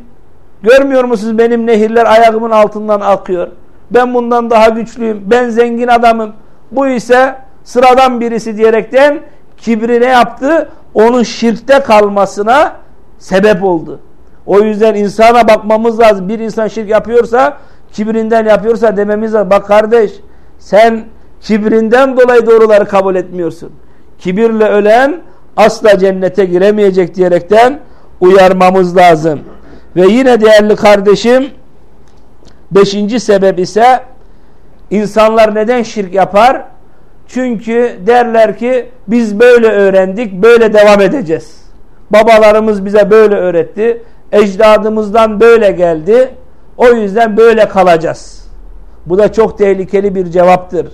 Speaker 1: Görmüyor musunuz benim nehirler ayağımın altından akıyor. Ben bundan daha güçlüyüm. Ben zengin adamım. Bu ise sıradan birisi diyerekten kibri ne yaptı? Onun şirkte kalmasına sebep oldu. O yüzden insana bakmamız lazım. Bir insan şirk yapıyorsa, kibrinden yapıyorsa dememiz lazım. Bak kardeş sen kibrinden dolayı doğruları kabul etmiyorsun. Kibirle ölen asla cennete giremeyecek diyerekten uyarmamız lazım. Ve yine değerli kardeşim beşinci sebep ise insanlar neden şirk yapar? Çünkü derler ki biz böyle öğrendik, böyle devam edeceğiz. Babalarımız bize böyle öğretti, ecdadımızdan böyle geldi. O yüzden böyle kalacağız. Bu da çok tehlikeli bir cevaptır.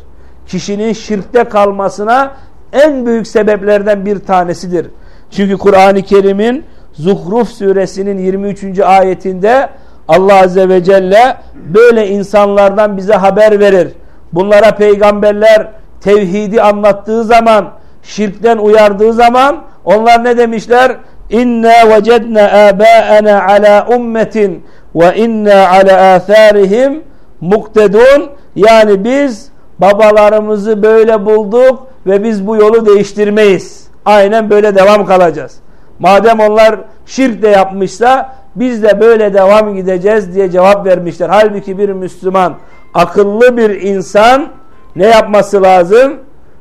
Speaker 1: Kişinin şirkte kalmasına en büyük sebeplerden bir tanesidir. Çünkü Kur'an-ı Kerim'in Zuhruf suresinin 23. ayetinde Allah Azze ve Celle böyle insanlardan bize haber verir. Bunlara peygamberler tevhidi anlattığı zaman, şirkten uyardığı zaman onlar ne demişler? İnna vecedna abâena ala ummetin ve inna ala atharihim muktedun yani biz babalarımızı böyle bulduk ve biz bu yolu değiştirmeyiz. Aynen böyle devam kalacağız. Madem onlar şirk de yapmışsa biz de böyle devam gideceğiz diye cevap vermişler. Halbuki bir Müslüman, akıllı bir insan ne yapması lazım?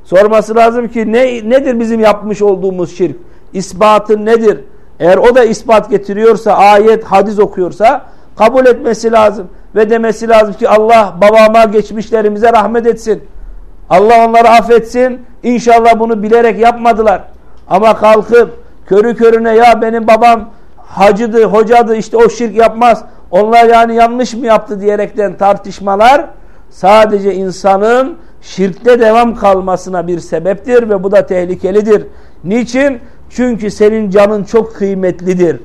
Speaker 1: Sorması lazım ki ne, nedir bizim yapmış olduğumuz şirk? İspatı nedir? Eğer o da ispat getiriyorsa, ayet, hadis okuyorsa kabul etmesi lazım. Ve demesi lazım ki Allah babama geçmişlerimize rahmet etsin. Allah onları affetsin. İnşallah bunu bilerek yapmadılar. Ama kalkıp körü körüne ya benim babam hacıdı, hocadı işte o şirk yapmaz. Onlar yani yanlış mı yaptı diyerekten tartışmalar sadece insanın şirkte devam kalmasına bir sebeptir ve bu da tehlikelidir. Niçin? Çünkü senin canın çok kıymetlidir.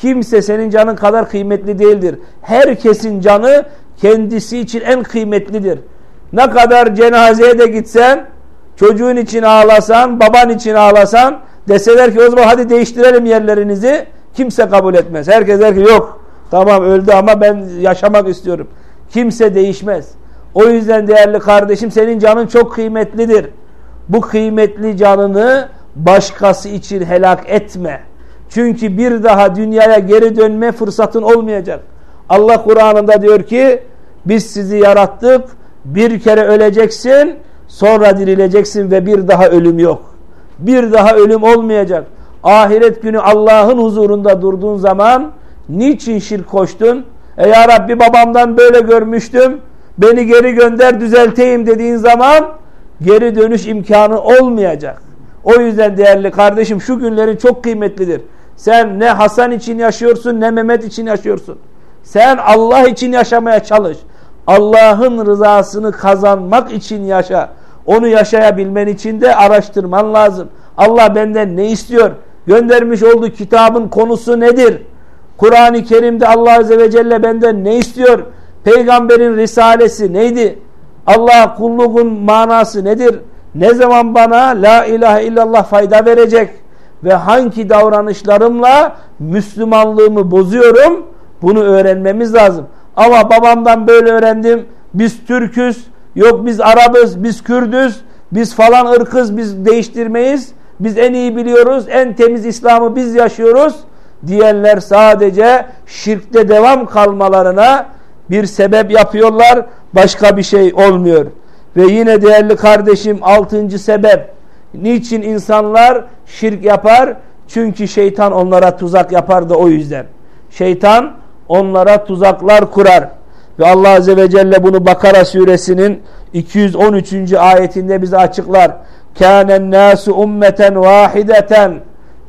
Speaker 1: Kimse senin canın kadar kıymetli değildir. Herkesin canı kendisi için en kıymetlidir. Ne kadar cenazeye de gitsen, çocuğun için ağlasan, baban için ağlasan, deseler ki o zaman hadi değiştirelim yerlerinizi, kimse kabul etmez. Herkes der ki yok, Tamam öldü ama ben yaşamak istiyorum. Kimse değişmez. O yüzden değerli kardeşim senin canın çok kıymetlidir. Bu kıymetli canını başkası için helak etme. Çünkü bir daha dünyaya geri dönme fırsatın olmayacak. Allah Kur'an'ında diyor ki biz sizi yarattık bir kere öleceksin sonra dirileceksin ve bir daha ölüm yok. Bir daha ölüm olmayacak. Ahiret günü Allah'ın huzurunda durduğun zaman niçin şirk koştun? E ya Rabbi babamdan böyle görmüştüm. Beni geri gönder düzelteyim dediğin zaman geri dönüş imkanı olmayacak. O yüzden değerli kardeşim şu günlerin çok kıymetlidir. Sen ne Hasan için yaşıyorsun ne Mehmet için yaşıyorsun. Sen Allah için yaşamaya çalış. Allah'ın rızasını kazanmak için yaşa. Onu yaşayabilmen için de araştırman lazım. Allah benden ne istiyor? Göndermiş olduğu kitabın konusu nedir? Kur'an-ı Kerim'de Allah Azze ve Celle benden ne istiyor? Peygamberin risalesi neydi? Allah kulluğun manası nedir? Ne zaman bana la ilahe illallah fayda verecek? Ve hangi davranışlarımla Müslümanlığımı bozuyorum? Bunu öğrenmemiz lazım. Ama babamdan böyle öğrendim. Biz Türküz, yok biz Arabız, biz Kürdüz, biz falan ırkız, biz değiştirmeyiz. Biz en iyi biliyoruz, en temiz İslam'ı biz yaşıyoruz diyenler sadece şirkte devam kalmalarına bir sebep yapıyorlar. Başka bir şey olmuyor. Ve yine değerli kardeşim altıncı sebep. Niçin insanlar şirk yapar? Çünkü şeytan onlara tuzak yapar da o yüzden. Şeytan onlara tuzaklar kurar. Ve Allah Azze ve Celle bunu Bakara suresinin 213. ayetinde bize açıklar. Kânen nâsu ummeten vâhideten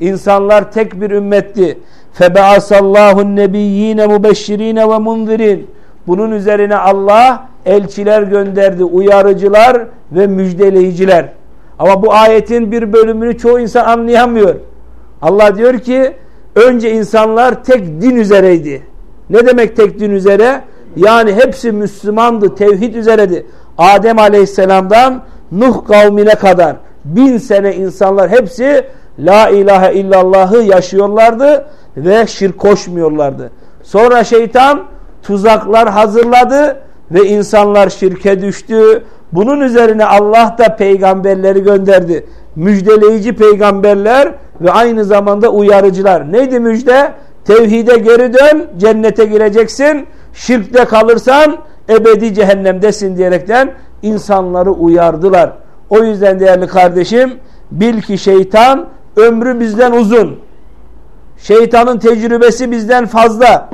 Speaker 1: İnsanlar tek bir ümmetti. Febe'asallahu nebiyyine mubeşşirine ve munzirin. Bunun üzerine Allah elçiler gönderdi, uyarıcılar ve müjdeleyiciler. Ama bu ayetin bir bölümünü çoğu insan anlayamıyor. Allah diyor ki önce insanlar tek din üzereydi. Ne demek tek din üzere? Yani hepsi Müslümandı, tevhid üzeredi. Adem Aleyhisselam'dan Nuh kavmine kadar bin sene insanlar hepsi La ilahe illallahı yaşıyorlardı ve şirk koşmuyorlardı. Sonra şeytan tuzaklar hazırladı ve insanlar şirke düştü. Bunun üzerine Allah da peygamberleri gönderdi. Müjdeleyici peygamberler ve aynı zamanda uyarıcılar. Neydi müjde? Tevhide geri dön, cennete gireceksin. Şirkte kalırsan ebedi cehennemdesin diyerekten insanları uyardılar. O yüzden değerli kardeşim bil ki şeytan ömrü bizden uzun. Şeytanın tecrübesi bizden fazla.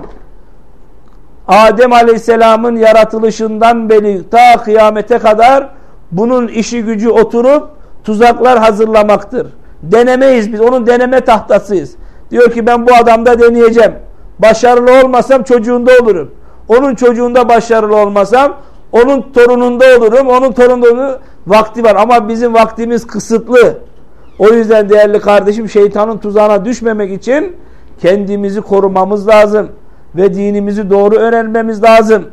Speaker 1: Adem Aleyhisselam'ın yaratılışından beri ta kıyamete kadar bunun işi gücü oturup tuzaklar hazırlamaktır. Denemeyiz biz. Onun deneme tahtasıyız. Diyor ki ben bu adamda deneyeceğim. Başarılı olmasam çocuğunda olurum. Onun çocuğunda başarılı olmasam onun torununda olurum. Onun torununda. Vakti var ama bizim vaktimiz kısıtlı. O yüzden değerli kardeşim şeytanın tuzağına düşmemek için kendimizi korumamız lazım. Ve dinimizi doğru öğrenmemiz lazım.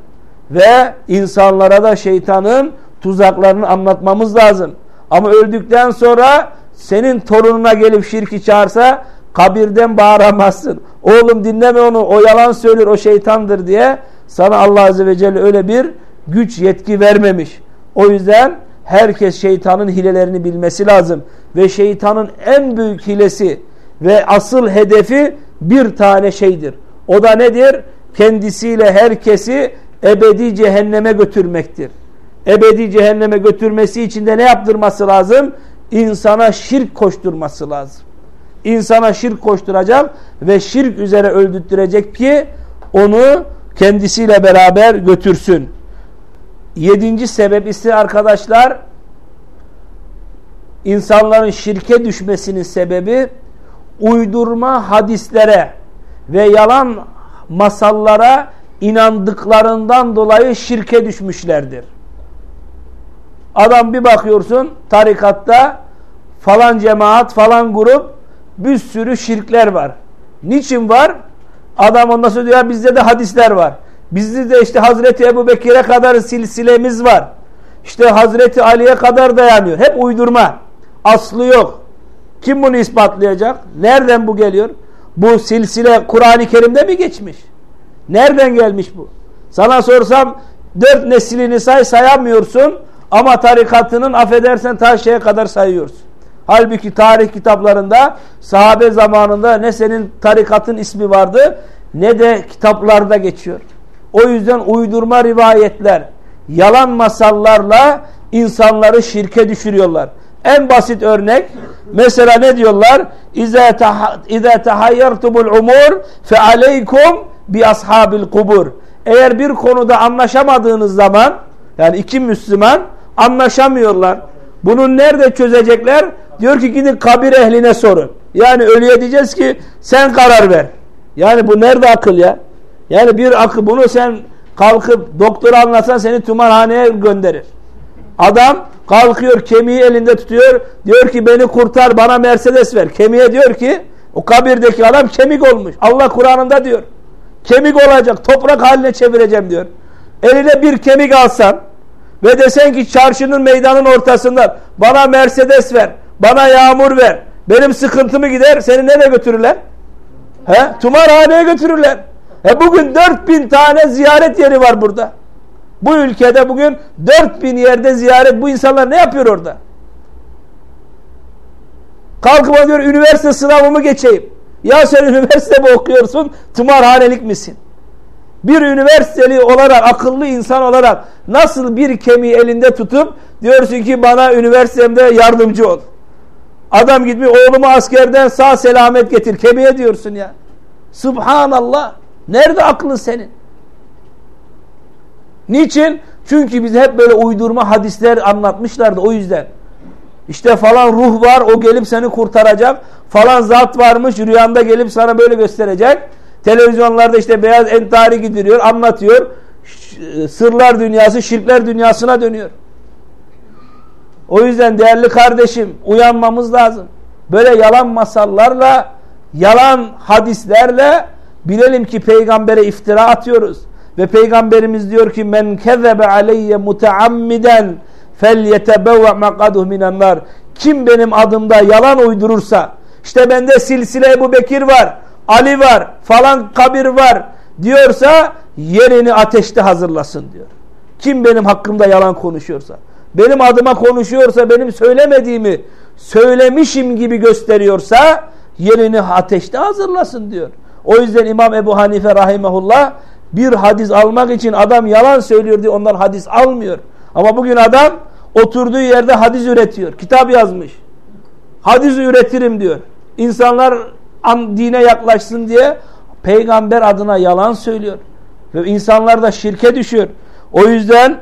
Speaker 1: Ve insanlara da şeytanın tuzaklarını anlatmamız lazım. Ama öldükten sonra senin torununa gelip şirki çağırsa kabirden bağıramazsın. Oğlum dinleme onu o yalan söylüyor o şeytandır diye sana Allah Azze ve Celle öyle bir güç yetki vermemiş. O yüzden herkes şeytanın hilelerini bilmesi lazım. Ve şeytanın en büyük hilesi ve asıl hedefi bir tane şeydir. O da nedir? Kendisiyle herkesi ebedi cehenneme götürmektir. Ebedi cehenneme götürmesi için de ne yaptırması lazım? İnsana şirk koşturması lazım. İnsana şirk koşturacak ve şirk üzere öldürtecek ki onu kendisiyle beraber götürsün. Yedinci sebep ise arkadaşlar insanların şirke düşmesinin sebebi uydurma hadislere ve yalan masallara inandıklarından dolayı şirke düşmüşlerdir. Adam bir bakıyorsun tarikatta falan cemaat falan grup bir sürü şirkler var. Niçin var? Adam ondan sonra diyor bizde de hadisler var. Bizde de işte Hazreti Ebu Bekir'e kadar silsilemiz var. İşte Hazreti Ali'ye kadar dayanıyor. Hep uydurma. Aslı yok. Kim bunu ispatlayacak? Nereden bu geliyor? Bu silsile Kur'an-ı Kerim'de mi geçmiş? Nereden gelmiş bu? Sana sorsam dört neslini say sayamıyorsun ama tarikatının affedersen ta şeye kadar sayıyorsun. Halbuki tarih kitaplarında sahabe zamanında ne senin tarikatın ismi vardı ne de kitaplarda geçiyor. O yüzden uydurma rivayetler, yalan masallarla insanları şirke düşürüyorlar. En basit örnek mesela ne diyorlar? İza tahayyartumul umur fe aleykum bi ashabil kubur. Eğer bir konuda anlaşamadığınız zaman yani iki Müslüman anlaşamıyorlar. Bunu nerede çözecekler? Diyor ki gidin kabir ehline sorun. Yani ölüye diyeceğiz ki sen karar ver. Yani bu nerede akıl ya? Yani bir akıl bunu sen kalkıp doktora anlatsan seni tımarhaneye gönderir. Adam kalkıyor kemiği elinde tutuyor. Diyor ki beni kurtar bana Mercedes ver. Kemiğe diyor ki o kabirdeki adam kemik olmuş. Allah Kur'an'ında diyor. Kemik olacak toprak haline çevireceğim diyor. Eline bir kemik alsan ve desen ki çarşının meydanın ortasından bana Mercedes ver. Bana yağmur ver. Benim sıkıntımı gider. Seni nereye götürürler? He? Tumarhaneye götürürler. E bugün 4000 tane ziyaret yeri var burada. Bu ülkede bugün 4000 yerde ziyaret. Bu insanlar ne yapıyor orada? Kalkıp diyor üniversite sınavımı geçeyim. Ya sen üniversite mi okuyorsun? Tımarhanelik misin? Bir üniversiteli olarak, akıllı insan olarak nasıl bir kemiği elinde tutup diyorsun ki bana üniversitemde yardımcı ol. Adam gitmiş oğlumu askerden sağ selamet getir. Kemiğe diyorsun ya. Subhanallah. Nerede aklın senin? Niçin? Çünkü bize hep böyle uydurma hadisler anlatmışlardı o yüzden. İşte falan ruh var o gelip seni kurtaracak. Falan zat varmış rüyanda gelip sana böyle gösterecek. Televizyonlarda işte beyaz entari gidiriyor anlatıyor. Sırlar dünyası şirkler dünyasına dönüyor. O yüzden değerli kardeşim uyanmamız lazım. Böyle yalan masallarla, yalan hadislerle bilelim ki peygambere iftira atıyoruz. Ve peygamberimiz diyor ki men kezebe aleyye muteammiden felyetebevve makaduh minennar. Kim benim adımda yalan uydurursa işte bende silsile Ebu Bekir var, Ali var, falan kabir var diyorsa yerini ateşte hazırlasın diyor. Kim benim hakkımda yalan konuşuyorsa benim adıma konuşuyorsa, benim söylemediğimi söylemişim gibi gösteriyorsa yerini ateşte hazırlasın diyor. O yüzden İmam Ebu Hanife rahimehullah bir hadis almak için adam yalan söylüyor diye ondan hadis almıyor. Ama bugün adam oturduğu yerde hadis üretiyor. Kitap yazmış. Hadis üretirim diyor. İnsanlar dine yaklaşsın diye peygamber adına yalan söylüyor. Ve insanlar da şirke düşüyor. O yüzden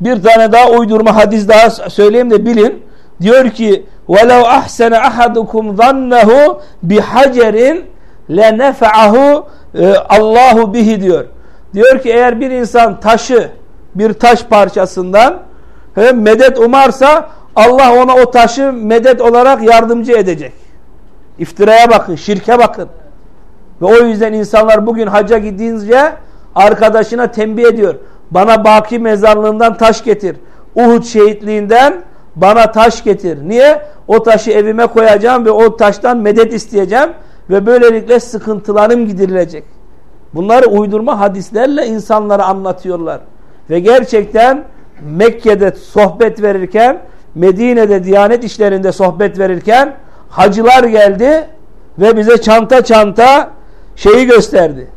Speaker 1: bir tane daha uydurma hadis daha söyleyeyim de bilin. Diyor ki وَلَوْ أَحْسَنَ أَحَدُكُمْ ظَنَّهُ بِحَجَرٍ لَنَفَعَهُ Allahu bihi diyor. Diyor ki eğer bir insan taşı bir taş parçasından he, medet umarsa Allah ona o taşı medet olarak yardımcı edecek. İftiraya bakın, şirke bakın. Ve o yüzden insanlar bugün hacca gidince arkadaşına tembih ediyor. Bana Baki mezarlığından taş getir. Uhud şehitliğinden bana taş getir. Niye? O taşı evime koyacağım ve o taştan medet isteyeceğim ve böylelikle sıkıntılarım giderilecek. Bunları uydurma hadislerle insanlara anlatıyorlar. Ve gerçekten Mekke'de sohbet verirken, Medine'de Diyanet işlerinde sohbet verirken hacılar geldi ve bize çanta çanta şeyi gösterdi.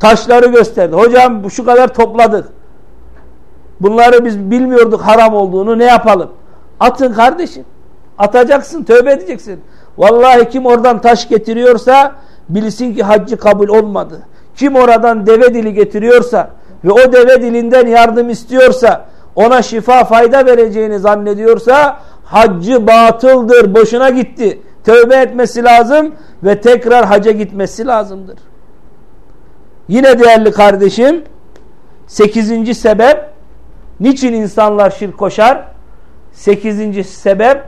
Speaker 1: Taşları gösterdi. Hocam şu kadar topladık. Bunları biz bilmiyorduk haram olduğunu ne yapalım? Atın kardeşim. Atacaksın, tövbe edeceksin. Vallahi kim oradan taş getiriyorsa bilsin ki haccı kabul olmadı. Kim oradan deve dili getiriyorsa ve o deve dilinden yardım istiyorsa ona şifa fayda vereceğini zannediyorsa haccı batıldır, boşuna gitti. Tövbe etmesi lazım ve tekrar hacca gitmesi lazımdır. Yine değerli kardeşim, sekizinci sebep Niçin insanlar şirk koşar? Sekizinci sebep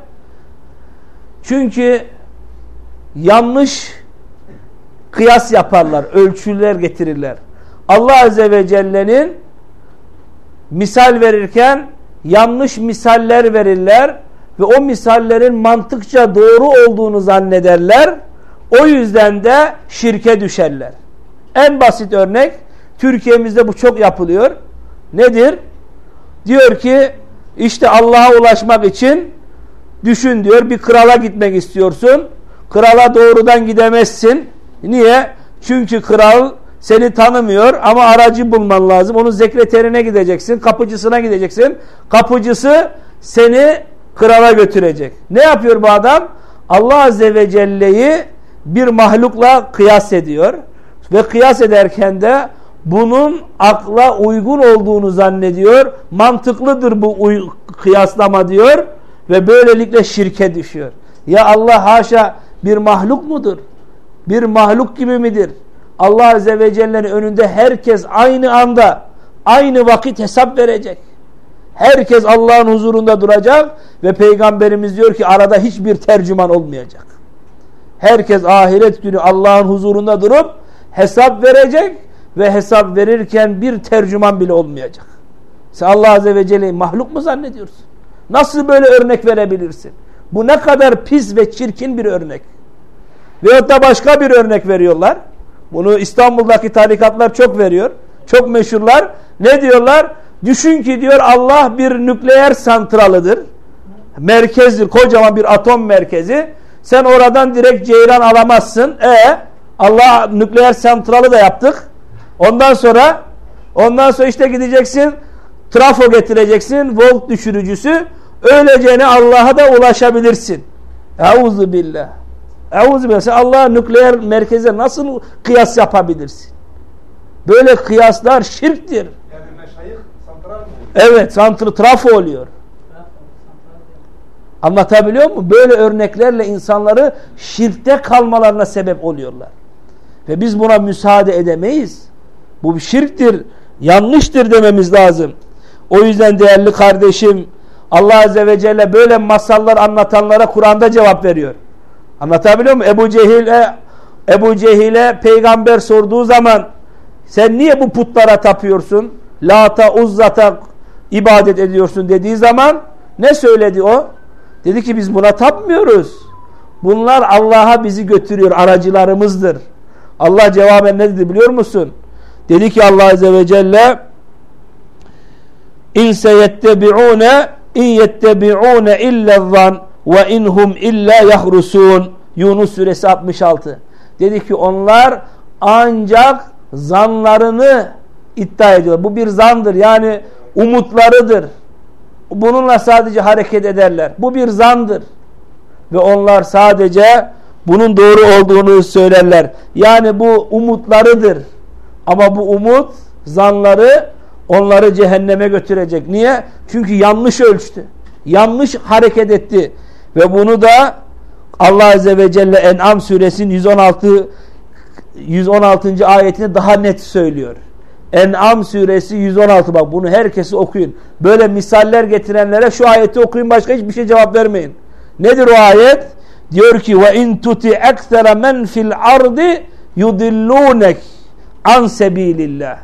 Speaker 1: çünkü yanlış kıyas yaparlar, ölçüler getirirler. Allah Azze ve Celle'nin misal verirken yanlış misaller verirler ve o misallerin mantıkça doğru olduğunu zannederler. O yüzden de şirke düşerler. En basit örnek Türkiye'mizde bu çok yapılıyor. Nedir? Diyor ki işte Allah'a ulaşmak için düşün diyor bir krala gitmek istiyorsun. Krala doğrudan gidemezsin. Niye? Çünkü kral seni tanımıyor ama aracı bulman lazım. Onun sekreterine gideceksin, kapıcısına gideceksin. Kapıcısı seni krala götürecek. Ne yapıyor bu adam? Allah Azze ve Celle'yi bir mahlukla kıyas ediyor. Ve kıyas ederken de bunun akla uygun olduğunu zannediyor. Mantıklıdır bu kıyaslama diyor. Ve böylelikle şirke düşüyor. Ya Allah haşa bir mahluk mudur? Bir mahluk gibi midir? Allah Azze ve Celle'nin önünde herkes aynı anda, aynı vakit hesap verecek. Herkes Allah'ın huzurunda duracak ve Peygamberimiz diyor ki arada hiçbir tercüman olmayacak. Herkes ahiret günü Allah'ın huzurunda durup hesap verecek ve hesap verirken bir tercüman bile olmayacak. Sen Allah Azze ve Celle'yi mahluk mu zannediyorsun? Nasıl böyle örnek verebilirsin? Bu ne kadar pis ve çirkin bir örnek. Veyahut da başka bir örnek veriyorlar. Bunu İstanbul'daki tarikatlar çok veriyor. Çok meşhurlar. Ne diyorlar? Düşün ki diyor Allah bir nükleer santralıdır. Merkezdir. Kocaman bir atom merkezi. Sen oradan direkt ceyran alamazsın. E Allah nükleer santralı da yaptık. Ondan sonra ondan sonra işte gideceksin trafo getireceksin volt düşürücüsü öylece Allah'a da ulaşabilirsin. Euzu billah. Euzu billah. Sen Allah'a nükleer merkeze nasıl kıyas yapabilirsin? Böyle kıyaslar şirktir. Yani meşayih santral mı? Evet, santral trafo oluyor. Anlatabiliyor muyum? Böyle örneklerle insanları şirkte kalmalarına sebep oluyorlar. Ve biz buna müsaade edemeyiz. Bu bir şirktir, yanlıştır dememiz lazım. O yüzden değerli kardeşim Allah Azze ve Celle böyle masallar anlatanlara Kur'an'da cevap veriyor. Anlatabiliyor muyum? Ebu Cehil'e Ebu Cehil'e peygamber sorduğu zaman sen niye bu putlara tapıyorsun? Lata, Uzzat'a ibadet ediyorsun dediği zaman ne söyledi o? Dedi ki biz buna tapmıyoruz. Bunlar Allah'a bizi götürüyor, aracılarımızdır. Allah cevaben ne dedi biliyor musun? Dedi ki Allah Azze ve Celle İnse yettebi'une in yettebi'une illezzan ve inhum illa yahrusun Yunus suresi 66 dedi ki onlar ancak zanlarını iddia ediyor. Bu bir zandır yani umutlarıdır. Bununla sadece hareket ederler. Bu bir zandır. Ve onlar sadece bunun doğru olduğunu söylerler. Yani bu umutlarıdır. Ama bu umut zanları onları cehenneme götürecek. Niye? Çünkü yanlış ölçtü. Yanlış hareket etti. Ve bunu da Allah Azze ve Celle En'am suresinin 116 116. ayetini daha net söylüyor. En'am suresi 116 bak bunu herkesi okuyun. Böyle misaller getirenlere şu ayeti okuyun başka hiçbir şey cevap vermeyin. Nedir o ayet? Diyor ki ve in tuti eksere men fil ardi yudillunek an sebilillah.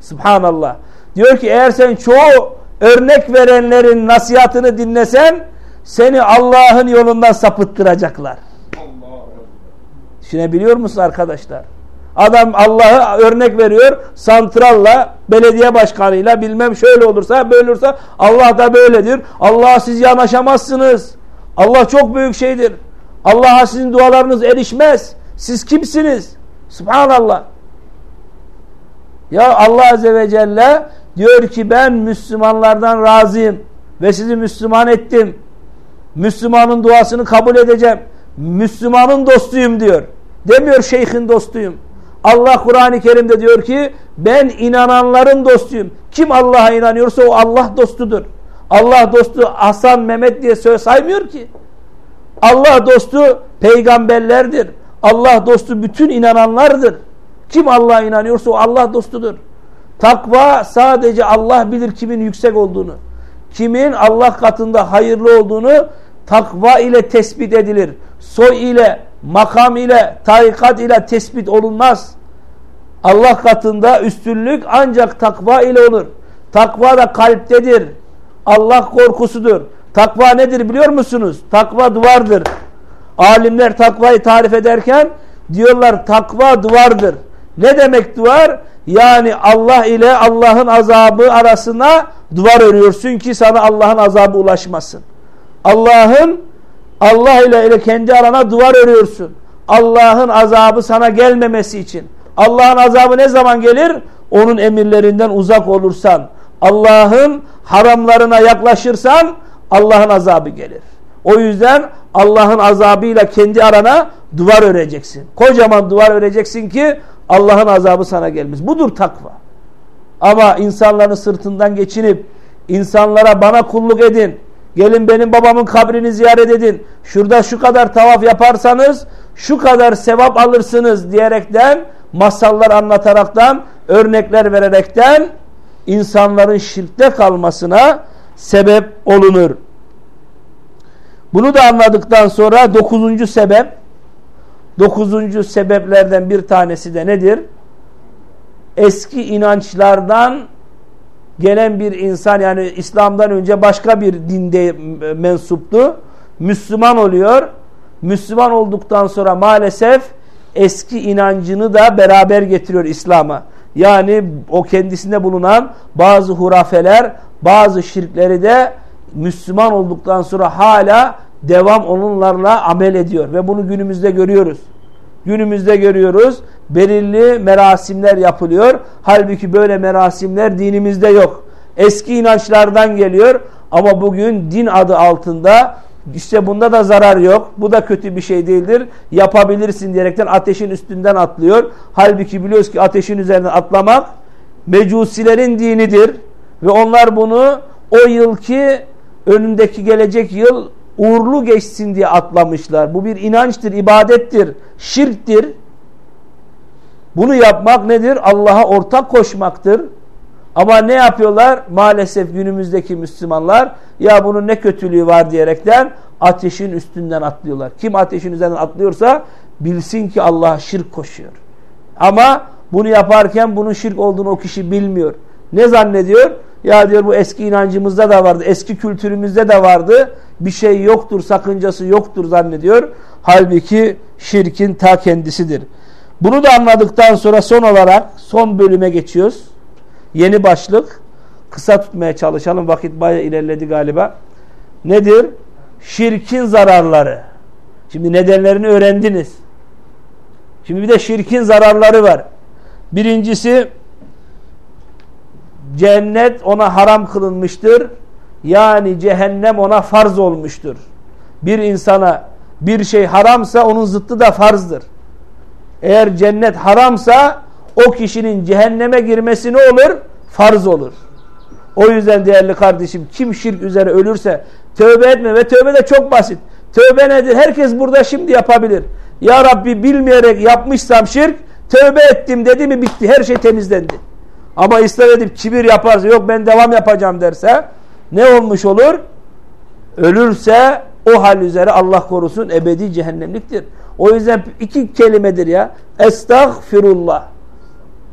Speaker 1: Subhanallah. Diyor ki eğer sen çoğu örnek verenlerin nasihatını dinlesen seni Allah'ın yolundan sapıttıracaklar. Düşünebiliyor musun arkadaşlar? Adam Allah'ı örnek veriyor. Santralla, belediye başkanıyla bilmem şöyle olursa böyle olursa Allah da böyledir. Allah'a siz yanaşamazsınız. Allah çok büyük şeydir. Allah'a sizin dualarınız erişmez. Siz kimsiniz? Subhanallah. Ya Allah Azze ve Celle diyor ki ben Müslümanlardan razıyım ve sizi Müslüman ettim. Müslümanın duasını kabul edeceğim. Müslümanın dostuyum diyor. Demiyor şeyhin dostuyum. Allah Kur'an-ı Kerim'de diyor ki ben inananların dostuyum. Kim Allah'a inanıyorsa o Allah dostudur. Allah dostu Hasan Mehmet diye söz saymıyor ki. Allah dostu peygamberlerdir. Allah dostu bütün inananlardır. Kim Allah'a inanıyorsa o Allah dostudur. Takva sadece Allah bilir kimin yüksek olduğunu. Kimin Allah katında hayırlı olduğunu takva ile tespit edilir. Soy ile, makam ile, tarikat ile tespit olunmaz. Allah katında üstünlük ancak takva ile olur. Takva da kalptedir. Allah korkusudur. Takva nedir biliyor musunuz? Takva duvardır. Alimler takvayı tarif ederken diyorlar takva duvardır. Ne demek duvar? Yani Allah ile Allah'ın azabı arasına duvar örüyorsun ki sana Allah'ın azabı ulaşmasın. Allah'ın Allah ile, ile kendi arana duvar örüyorsun. Allah'ın azabı sana gelmemesi için. Allah'ın azabı ne zaman gelir? Onun emirlerinden uzak olursan. Allah'ın haramlarına yaklaşırsan Allah'ın azabı gelir. O yüzden Allah'ın azabıyla kendi arana duvar öreceksin. Kocaman duvar öreceksin ki Allah'ın azabı sana gelmez. Budur takva. Ama insanların sırtından geçinip insanlara bana kulluk edin. Gelin benim babamın kabrini ziyaret edin. Şurada şu kadar tavaf yaparsanız şu kadar sevap alırsınız diyerekten masallar anlataraktan örnekler vererekten insanların şirkte kalmasına sebep olunur. Bunu da anladıktan sonra dokuzuncu sebep dokuzuncu sebeplerden bir tanesi de nedir? Eski inançlardan gelen bir insan yani İslam'dan önce başka bir dinde mensuptu. Müslüman oluyor. Müslüman olduktan sonra maalesef eski inancını da beraber getiriyor İslam'a. Yani o kendisinde bulunan bazı hurafeler, bazı şirkleri de Müslüman olduktan sonra hala devam onlarla amel ediyor. Ve bunu günümüzde görüyoruz. Günümüzde görüyoruz. Belirli merasimler yapılıyor. Halbuki böyle merasimler dinimizde yok. Eski inançlardan geliyor. Ama bugün din adı altında işte bunda da zarar yok. Bu da kötü bir şey değildir. Yapabilirsin diyerekten ateşin üstünden atlıyor. Halbuki biliyoruz ki ateşin üzerinden atlamak mecusilerin dinidir. Ve onlar bunu o yılki önündeki gelecek yıl uğurlu geçsin diye atlamışlar. Bu bir inançtır, ibadettir, şirktir. Bunu yapmak nedir? Allah'a ortak koşmaktır. Ama ne yapıyorlar? Maalesef günümüzdeki Müslümanlar ya bunun ne kötülüğü var diyerekten ateşin üstünden atlıyorlar. Kim ateşin üzerinden atlıyorsa bilsin ki Allah'a şirk koşuyor. Ama bunu yaparken bunun şirk olduğunu o kişi bilmiyor. Ne zannediyor? Ya diyor bu eski inancımızda da vardı, eski kültürümüzde de vardı. Bir şey yoktur, sakıncası yoktur zannediyor. Halbuki şirkin ta kendisidir. Bunu da anladıktan sonra son olarak son bölüme geçiyoruz. Yeni başlık. Kısa tutmaya çalışalım. Vakit bayağı ilerledi galiba. Nedir? Şirkin zararları. Şimdi nedenlerini öğrendiniz. Şimdi bir de şirkin zararları var. Birincisi cennet ona haram kılınmıştır. Yani cehennem ona farz olmuştur. Bir insana bir şey haramsa onun zıttı da farzdır. Eğer cennet haramsa o kişinin cehenneme girmesi ne olur? Farz olur. O yüzden değerli kardeşim kim şirk üzere ölürse tövbe etme ve tövbe de çok basit. Tövbe nedir? Herkes burada şimdi yapabilir. Ya Rabbi bilmeyerek yapmışsam şirk tövbe ettim dedi mi bitti. Her şey temizlendi. Ama ısrar edip kibir yaparsa yok ben devam yapacağım derse ne olmuş olur? Ölürse o hal üzere Allah korusun ebedi cehennemliktir. O yüzden iki kelimedir ya. Estağfirullah.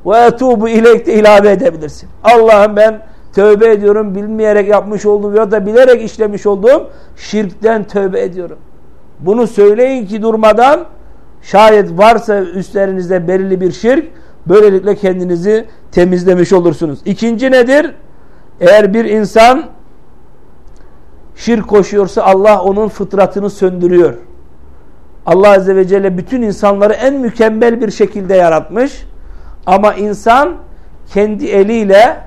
Speaker 1: Ve etubu ileyk de ilave edebilirsin. Allah'ım ben tövbe ediyorum bilmeyerek yapmış olduğum ya da bilerek işlemiş olduğum şirkten tövbe ediyorum. Bunu söyleyin ki durmadan şayet varsa üstlerinizde belirli bir şirk böylelikle kendinizi temizlemiş olursunuz. İkinci nedir? Eğer bir insan şirk koşuyorsa Allah onun fıtratını söndürüyor. Allah Azze ve Celle bütün insanları en mükemmel bir şekilde yaratmış. Ama insan kendi eliyle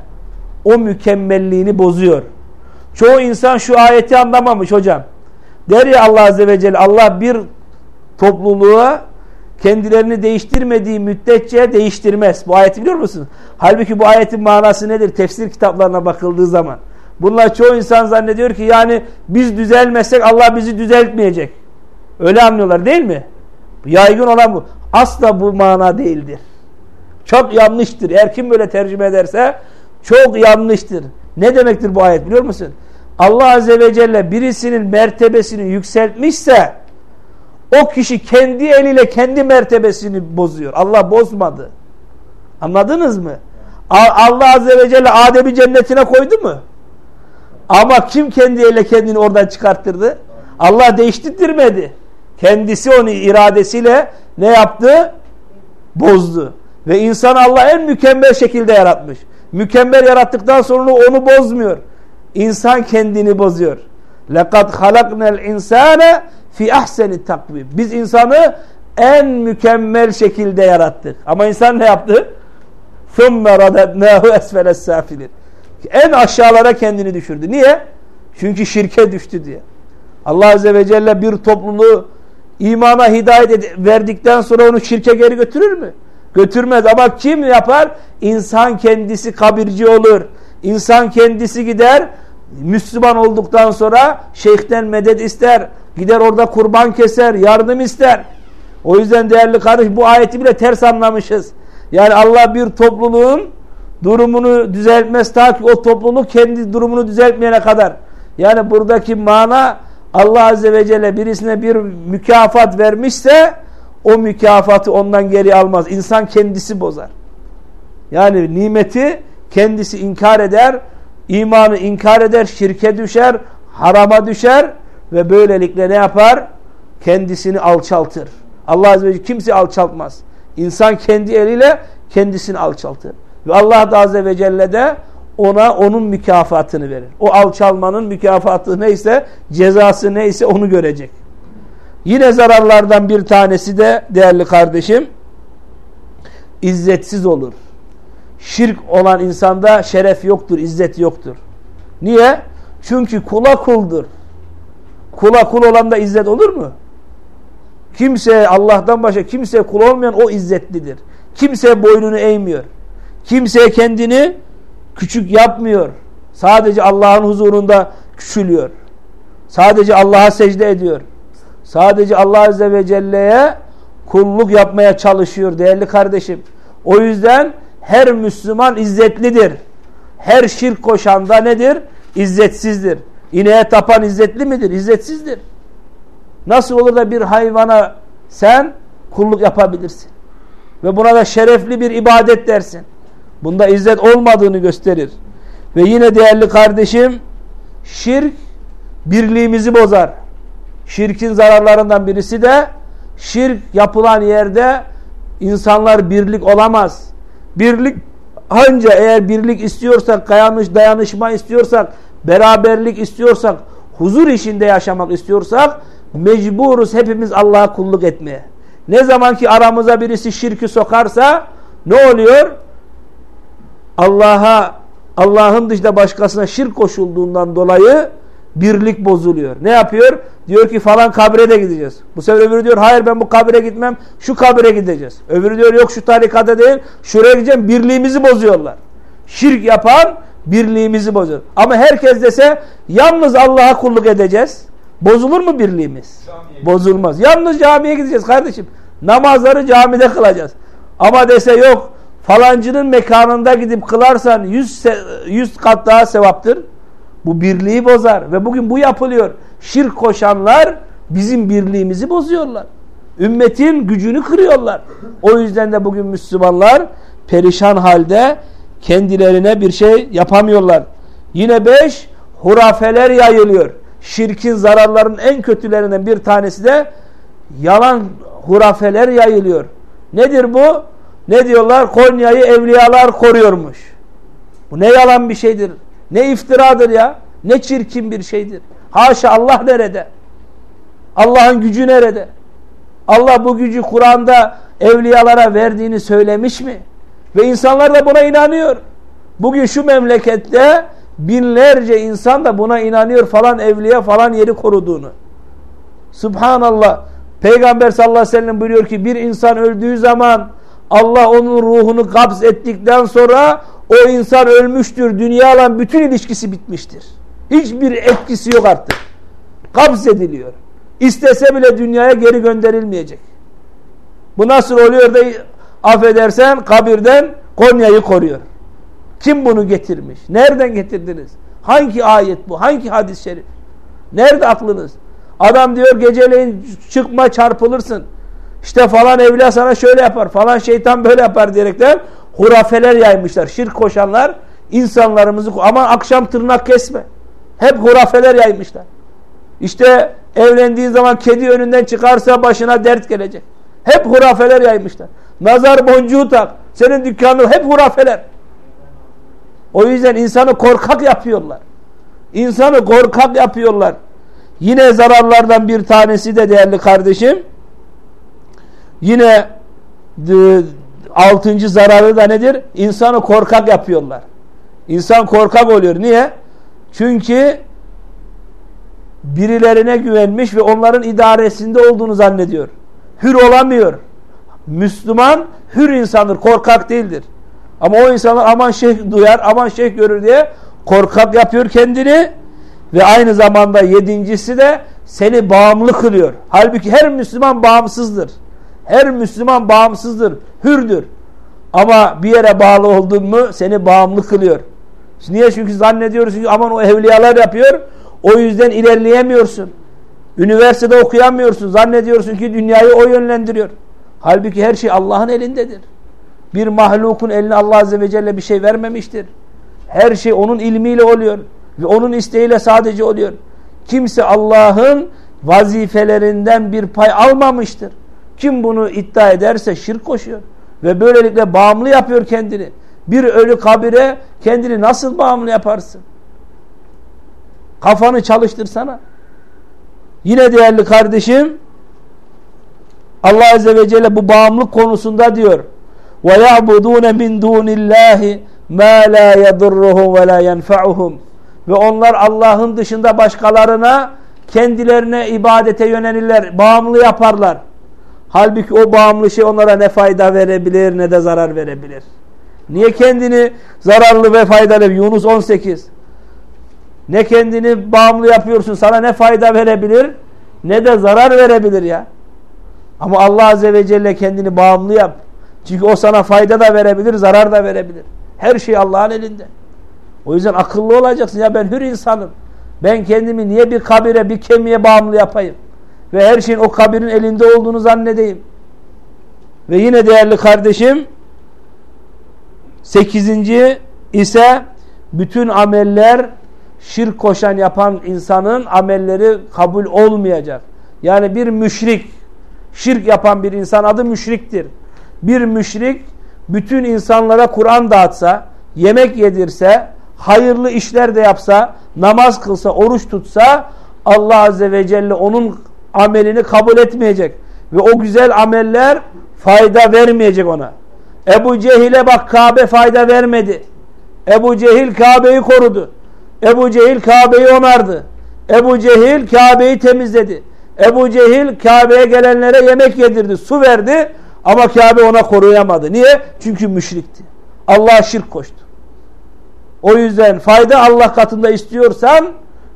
Speaker 1: o mükemmelliğini bozuyor. Çoğu insan şu ayeti anlamamış hocam. Der ya Allah Azze ve Celle Allah bir topluluğa kendilerini değiştirmediği müddetçe değiştirmez. Bu ayeti biliyor musun? Halbuki bu ayetin manası nedir? Tefsir kitaplarına bakıldığı zaman. Bunlar çoğu insan zannediyor ki yani biz düzelmezsek Allah bizi düzeltmeyecek. Öyle anlıyorlar değil mi? Yaygın olan bu. Asla bu mana değildir. Çok yanlıştır. Eğer kim böyle tercüme ederse çok yanlıştır. Ne demektir bu ayet biliyor musun? Allah Azze ve Celle birisinin mertebesini yükseltmişse o kişi kendi eliyle kendi mertebesini bozuyor. Allah bozmadı. Anladınız mı? Allah Azze ve Celle Adem'i cennetine koydu mu? Ama kim kendi eliyle kendini oradan çıkarttırdı? Allah değiştirmedi. Kendisi onu iradesiyle ne yaptı? Bozdu. Ve insan Allah en mükemmel şekilde yaratmış. Mükemmel yarattıktan sonra onu bozmuyor. İnsan kendini bozuyor. لَقَدْ خَلَقْنَا الْاِنْسَانَ fi ahseni takvim. Biz insanı en mükemmel şekilde yarattık. Ama insan ne yaptı? ثُمَّ رَدَدْنَاهُ اَسْفَلَ السَّافِلِينَ En aşağılara kendini düşürdü. Niye? Çünkü şirke düştü diye. Allah Azze ve Celle bir topluluğu imana hidayet verdikten sonra onu şirke geri götürür mü? Götürmez ama kim yapar? İnsan kendisi kabirci olur. İnsan kendisi gider Müslüman olduktan sonra şeyhten medet ister. Gider orada kurban keser, yardım ister. O yüzden değerli kardeş bu ayeti bile ters anlamışız. Yani Allah bir topluluğun durumunu düzeltmez ta ki o topluluk kendi durumunu düzeltmeyene kadar. Yani buradaki mana Allah Azze ve Celle birisine bir mükafat vermişse o mükafatı ondan geri almaz. İnsan kendisi bozar. Yani nimeti kendisi inkar eder, imanı inkar eder, şirke düşer, harama düşer ve böylelikle ne yapar? Kendisini alçaltır. Allah Azze ve Celle kimse alçaltmaz. İnsan kendi eliyle kendisini alçaltır. Ve Allah da Azze ve Celle de ona onun mükafatını verir. O alçalmanın mükafatı neyse, cezası neyse onu görecek. Yine zararlardan bir tanesi de değerli kardeşim, izzetsiz olur. Şirk olan insanda şeref yoktur, izzet yoktur. Niye? Çünkü kula kuldur. Kula kul olan da izzet olur mu? Kimse Allah'tan başka kimse kul olmayan o izzetlidir. Kimse boynunu eğmiyor. Kimse kendini küçük yapmıyor. Sadece Allah'ın huzurunda küçülüyor. Sadece Allah'a secde ediyor. Sadece Allah Azze ve Celle'ye kulluk yapmaya çalışıyor değerli kardeşim. O yüzden her Müslüman izzetlidir. Her şirk koşan da nedir? İzzetsizdir. İneğe tapan izzetli midir? İzzetsizdir. Nasıl olur da bir hayvana sen kulluk yapabilirsin? Ve buna da şerefli bir ibadet dersin. Bunda izzet olmadığını gösterir. Ve yine değerli kardeşim şirk birliğimizi bozar. Şirkin zararlarından birisi de şirk yapılan yerde insanlar birlik olamaz. Birlik anca eğer birlik istiyorsak, dayanış, dayanışma istiyorsak, beraberlik istiyorsak, huzur içinde yaşamak istiyorsak mecburuz hepimiz Allah'a kulluk etmeye. Ne zaman ki aramıza birisi şirki sokarsa ne oluyor? Allah'a Allah'ın dışında başkasına şirk koşulduğundan dolayı birlik bozuluyor. Ne yapıyor? Diyor ki falan kabire de gideceğiz. Bu sefer öbürü diyor hayır ben bu kabire gitmem şu kabire gideceğiz. Öbürü diyor yok şu tarikata değil şuraya gideceğim birliğimizi bozuyorlar. Şirk yapan birliğimizi bozuyor. Ama herkes dese yalnız Allah'a kulluk edeceğiz. Bozulur mu birliğimiz? Camiye. Bozulmaz. Yalnız camiye gideceğiz kardeşim. Namazları camide kılacağız. Ama dese yok falancının mekanında gidip kılarsan yüz, yüz kat daha sevaptır. Bu birliği bozar ve bugün bu yapılıyor. Şirk koşanlar bizim birliğimizi bozuyorlar. Ümmetin gücünü kırıyorlar. O yüzden de bugün Müslümanlar perişan halde kendilerine bir şey yapamıyorlar. Yine beş hurafeler yayılıyor. Şirkin zararlarının en kötülerinden bir tanesi de yalan hurafeler yayılıyor. Nedir bu? Ne diyorlar? Konya'yı evliyalar koruyormuş. Bu ne yalan bir şeydir. Ne iftiradır ya. Ne çirkin bir şeydir. Haşa Allah nerede? Allah'ın gücü nerede? Allah bu gücü Kur'an'da evliyalara verdiğini söylemiş mi? Ve insanlar da buna inanıyor. Bugün şu memlekette binlerce insan da buna inanıyor falan evliya falan yeri koruduğunu. Subhanallah. Peygamber sallallahu aleyhi ve sellem buyuruyor ki bir insan öldüğü zaman Allah onun ruhunu kabz ettikten sonra o insan ölmüştür. Dünyayla bütün ilişkisi bitmiştir. Hiçbir etkisi yok artık. Kabz ediliyor. İstese bile dünyaya geri gönderilmeyecek. Bu nasıl oluyor da affedersen kabirden Konya'yı koruyor. Kim bunu getirmiş? Nereden getirdiniz? Hangi ayet bu? Hangi hadis-i şerif? Nerede aklınız? Adam diyor geceleyin çıkma çarpılırsın. İşte falan evliya sana şöyle yapar, falan şeytan böyle yapar diyerekten hurafeler yaymışlar. Şirk koşanlar insanlarımızı ama akşam tırnak kesme. Hep hurafeler yaymışlar. İşte evlendiğin zaman kedi önünden çıkarsa başına dert gelecek. Hep hurafeler yaymışlar. Nazar boncuğu tak. Senin dükkanın hep hurafeler. O yüzden insanı korkak yapıyorlar. İnsanı korkak yapıyorlar. Yine zararlardan bir tanesi de değerli kardeşim. Yine altıncı zararı da nedir? İnsanı korkak yapıyorlar. İnsan korkak oluyor. Niye? Çünkü birilerine güvenmiş ve onların idaresinde olduğunu zannediyor. Hür olamıyor. Müslüman hür insandır, korkak değildir. Ama o insanlar aman şeyh duyar, aman şeyh görür diye korkak yapıyor kendini ve aynı zamanda yedincisi de seni bağımlı kılıyor. Halbuki her Müslüman bağımsızdır. Her Müslüman bağımsızdır, hürdür. Ama bir yere bağlı oldun mu seni bağımlı kılıyor. Niye? Çünkü zannediyoruz ki aman o evliyalar yapıyor. O yüzden ilerleyemiyorsun. Üniversitede okuyamıyorsun. Zannediyorsun ki dünyayı o yönlendiriyor. Halbuki her şey Allah'ın elindedir. Bir mahlukun eline Allah Azze ve Celle bir şey vermemiştir. Her şey onun ilmiyle oluyor. Ve onun isteğiyle sadece oluyor. Kimse Allah'ın vazifelerinden bir pay almamıştır. Kim bunu iddia ederse şirk koşuyor. Ve böylelikle bağımlı yapıyor kendini. Bir ölü kabire kendini nasıl bağımlı yaparsın? Kafanı çalıştırsana. Yine değerli kardeşim Allah Azze ve Celle bu bağımlılık konusunda diyor وَيَعْبُدُونَ مِنْ دُونِ اللّٰهِ مَا لَا يَضُرُّهُمْ وَلَا يَنْفَعُهُمْ Ve onlar Allah'ın dışında başkalarına kendilerine ibadete yönelirler, bağımlı yaparlar. Halbuki o bağımlı şey onlara ne fayda verebilir ne de zarar verebilir. Niye kendini zararlı ve faydalı? Yunus 18. Ne kendini bağımlı yapıyorsun sana ne fayda verebilir ne de zarar verebilir ya. Ama Allah Azze ve Celle kendini bağımlı yap. Çünkü o sana fayda da verebilir, zarar da verebilir. Her şey Allah'ın elinde. O yüzden akıllı olacaksın. Ya ben hür insanım. Ben kendimi niye bir kabire, bir kemiğe bağımlı yapayım? Ve her şeyin o kabirin elinde olduğunu zannedeyim. Ve yine değerli kardeşim, sekizinci ise bütün ameller şirk koşan yapan insanın amelleri kabul olmayacak. Yani bir müşrik, şirk yapan bir insan adı müşriktir. Bir müşrik bütün insanlara Kur'an dağıtsa, yemek yedirse, hayırlı işler de yapsa, namaz kılsa, oruç tutsa Allah Azze ve Celle onun amelini kabul etmeyecek. Ve o güzel ameller fayda vermeyecek ona. Ebu Cehil'e bak Kabe fayda vermedi. Ebu Cehil Kabe'yi korudu. Ebu Cehil Kabe'yi onardı. Ebu Cehil Kabe'yi temizledi. Ebu Cehil Kabe'ye gelenlere yemek yedirdi, su verdi ama Kabe ona koruyamadı. Niye? Çünkü müşrikti. Allah'a şirk koştu. O yüzden fayda Allah katında istiyorsan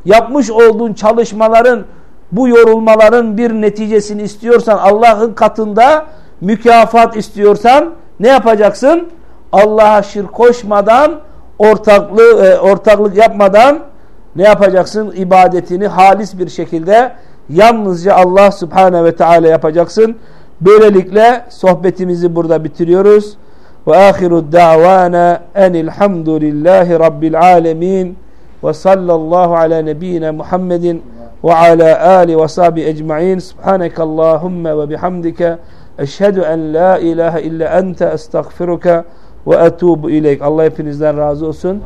Speaker 1: yapmış olduğun çalışmaların bu yorulmaların bir neticesini istiyorsan Allah'ın katında mükafat istiyorsan ne yapacaksın? Allah'a şirk koşmadan ortaklığı, e, ortaklık yapmadan ne yapacaksın? İbadetini halis bir şekilde yalnızca Allah Subhanahu ve Teala yapacaksın. Böylelikle sohbetimizi burada bitiriyoruz. Ve ahiru da'vana enilhamdülillahi rabbil alemin ve sallallahu ala nebiyyina Muhammedin ve ala ali ve sahbi ecma'in subhanekallahumma ve bihamdike eşhedü en la ilahe illa ente estağfiruka ve etubu ileyk. Allah hepinizden razı olsun.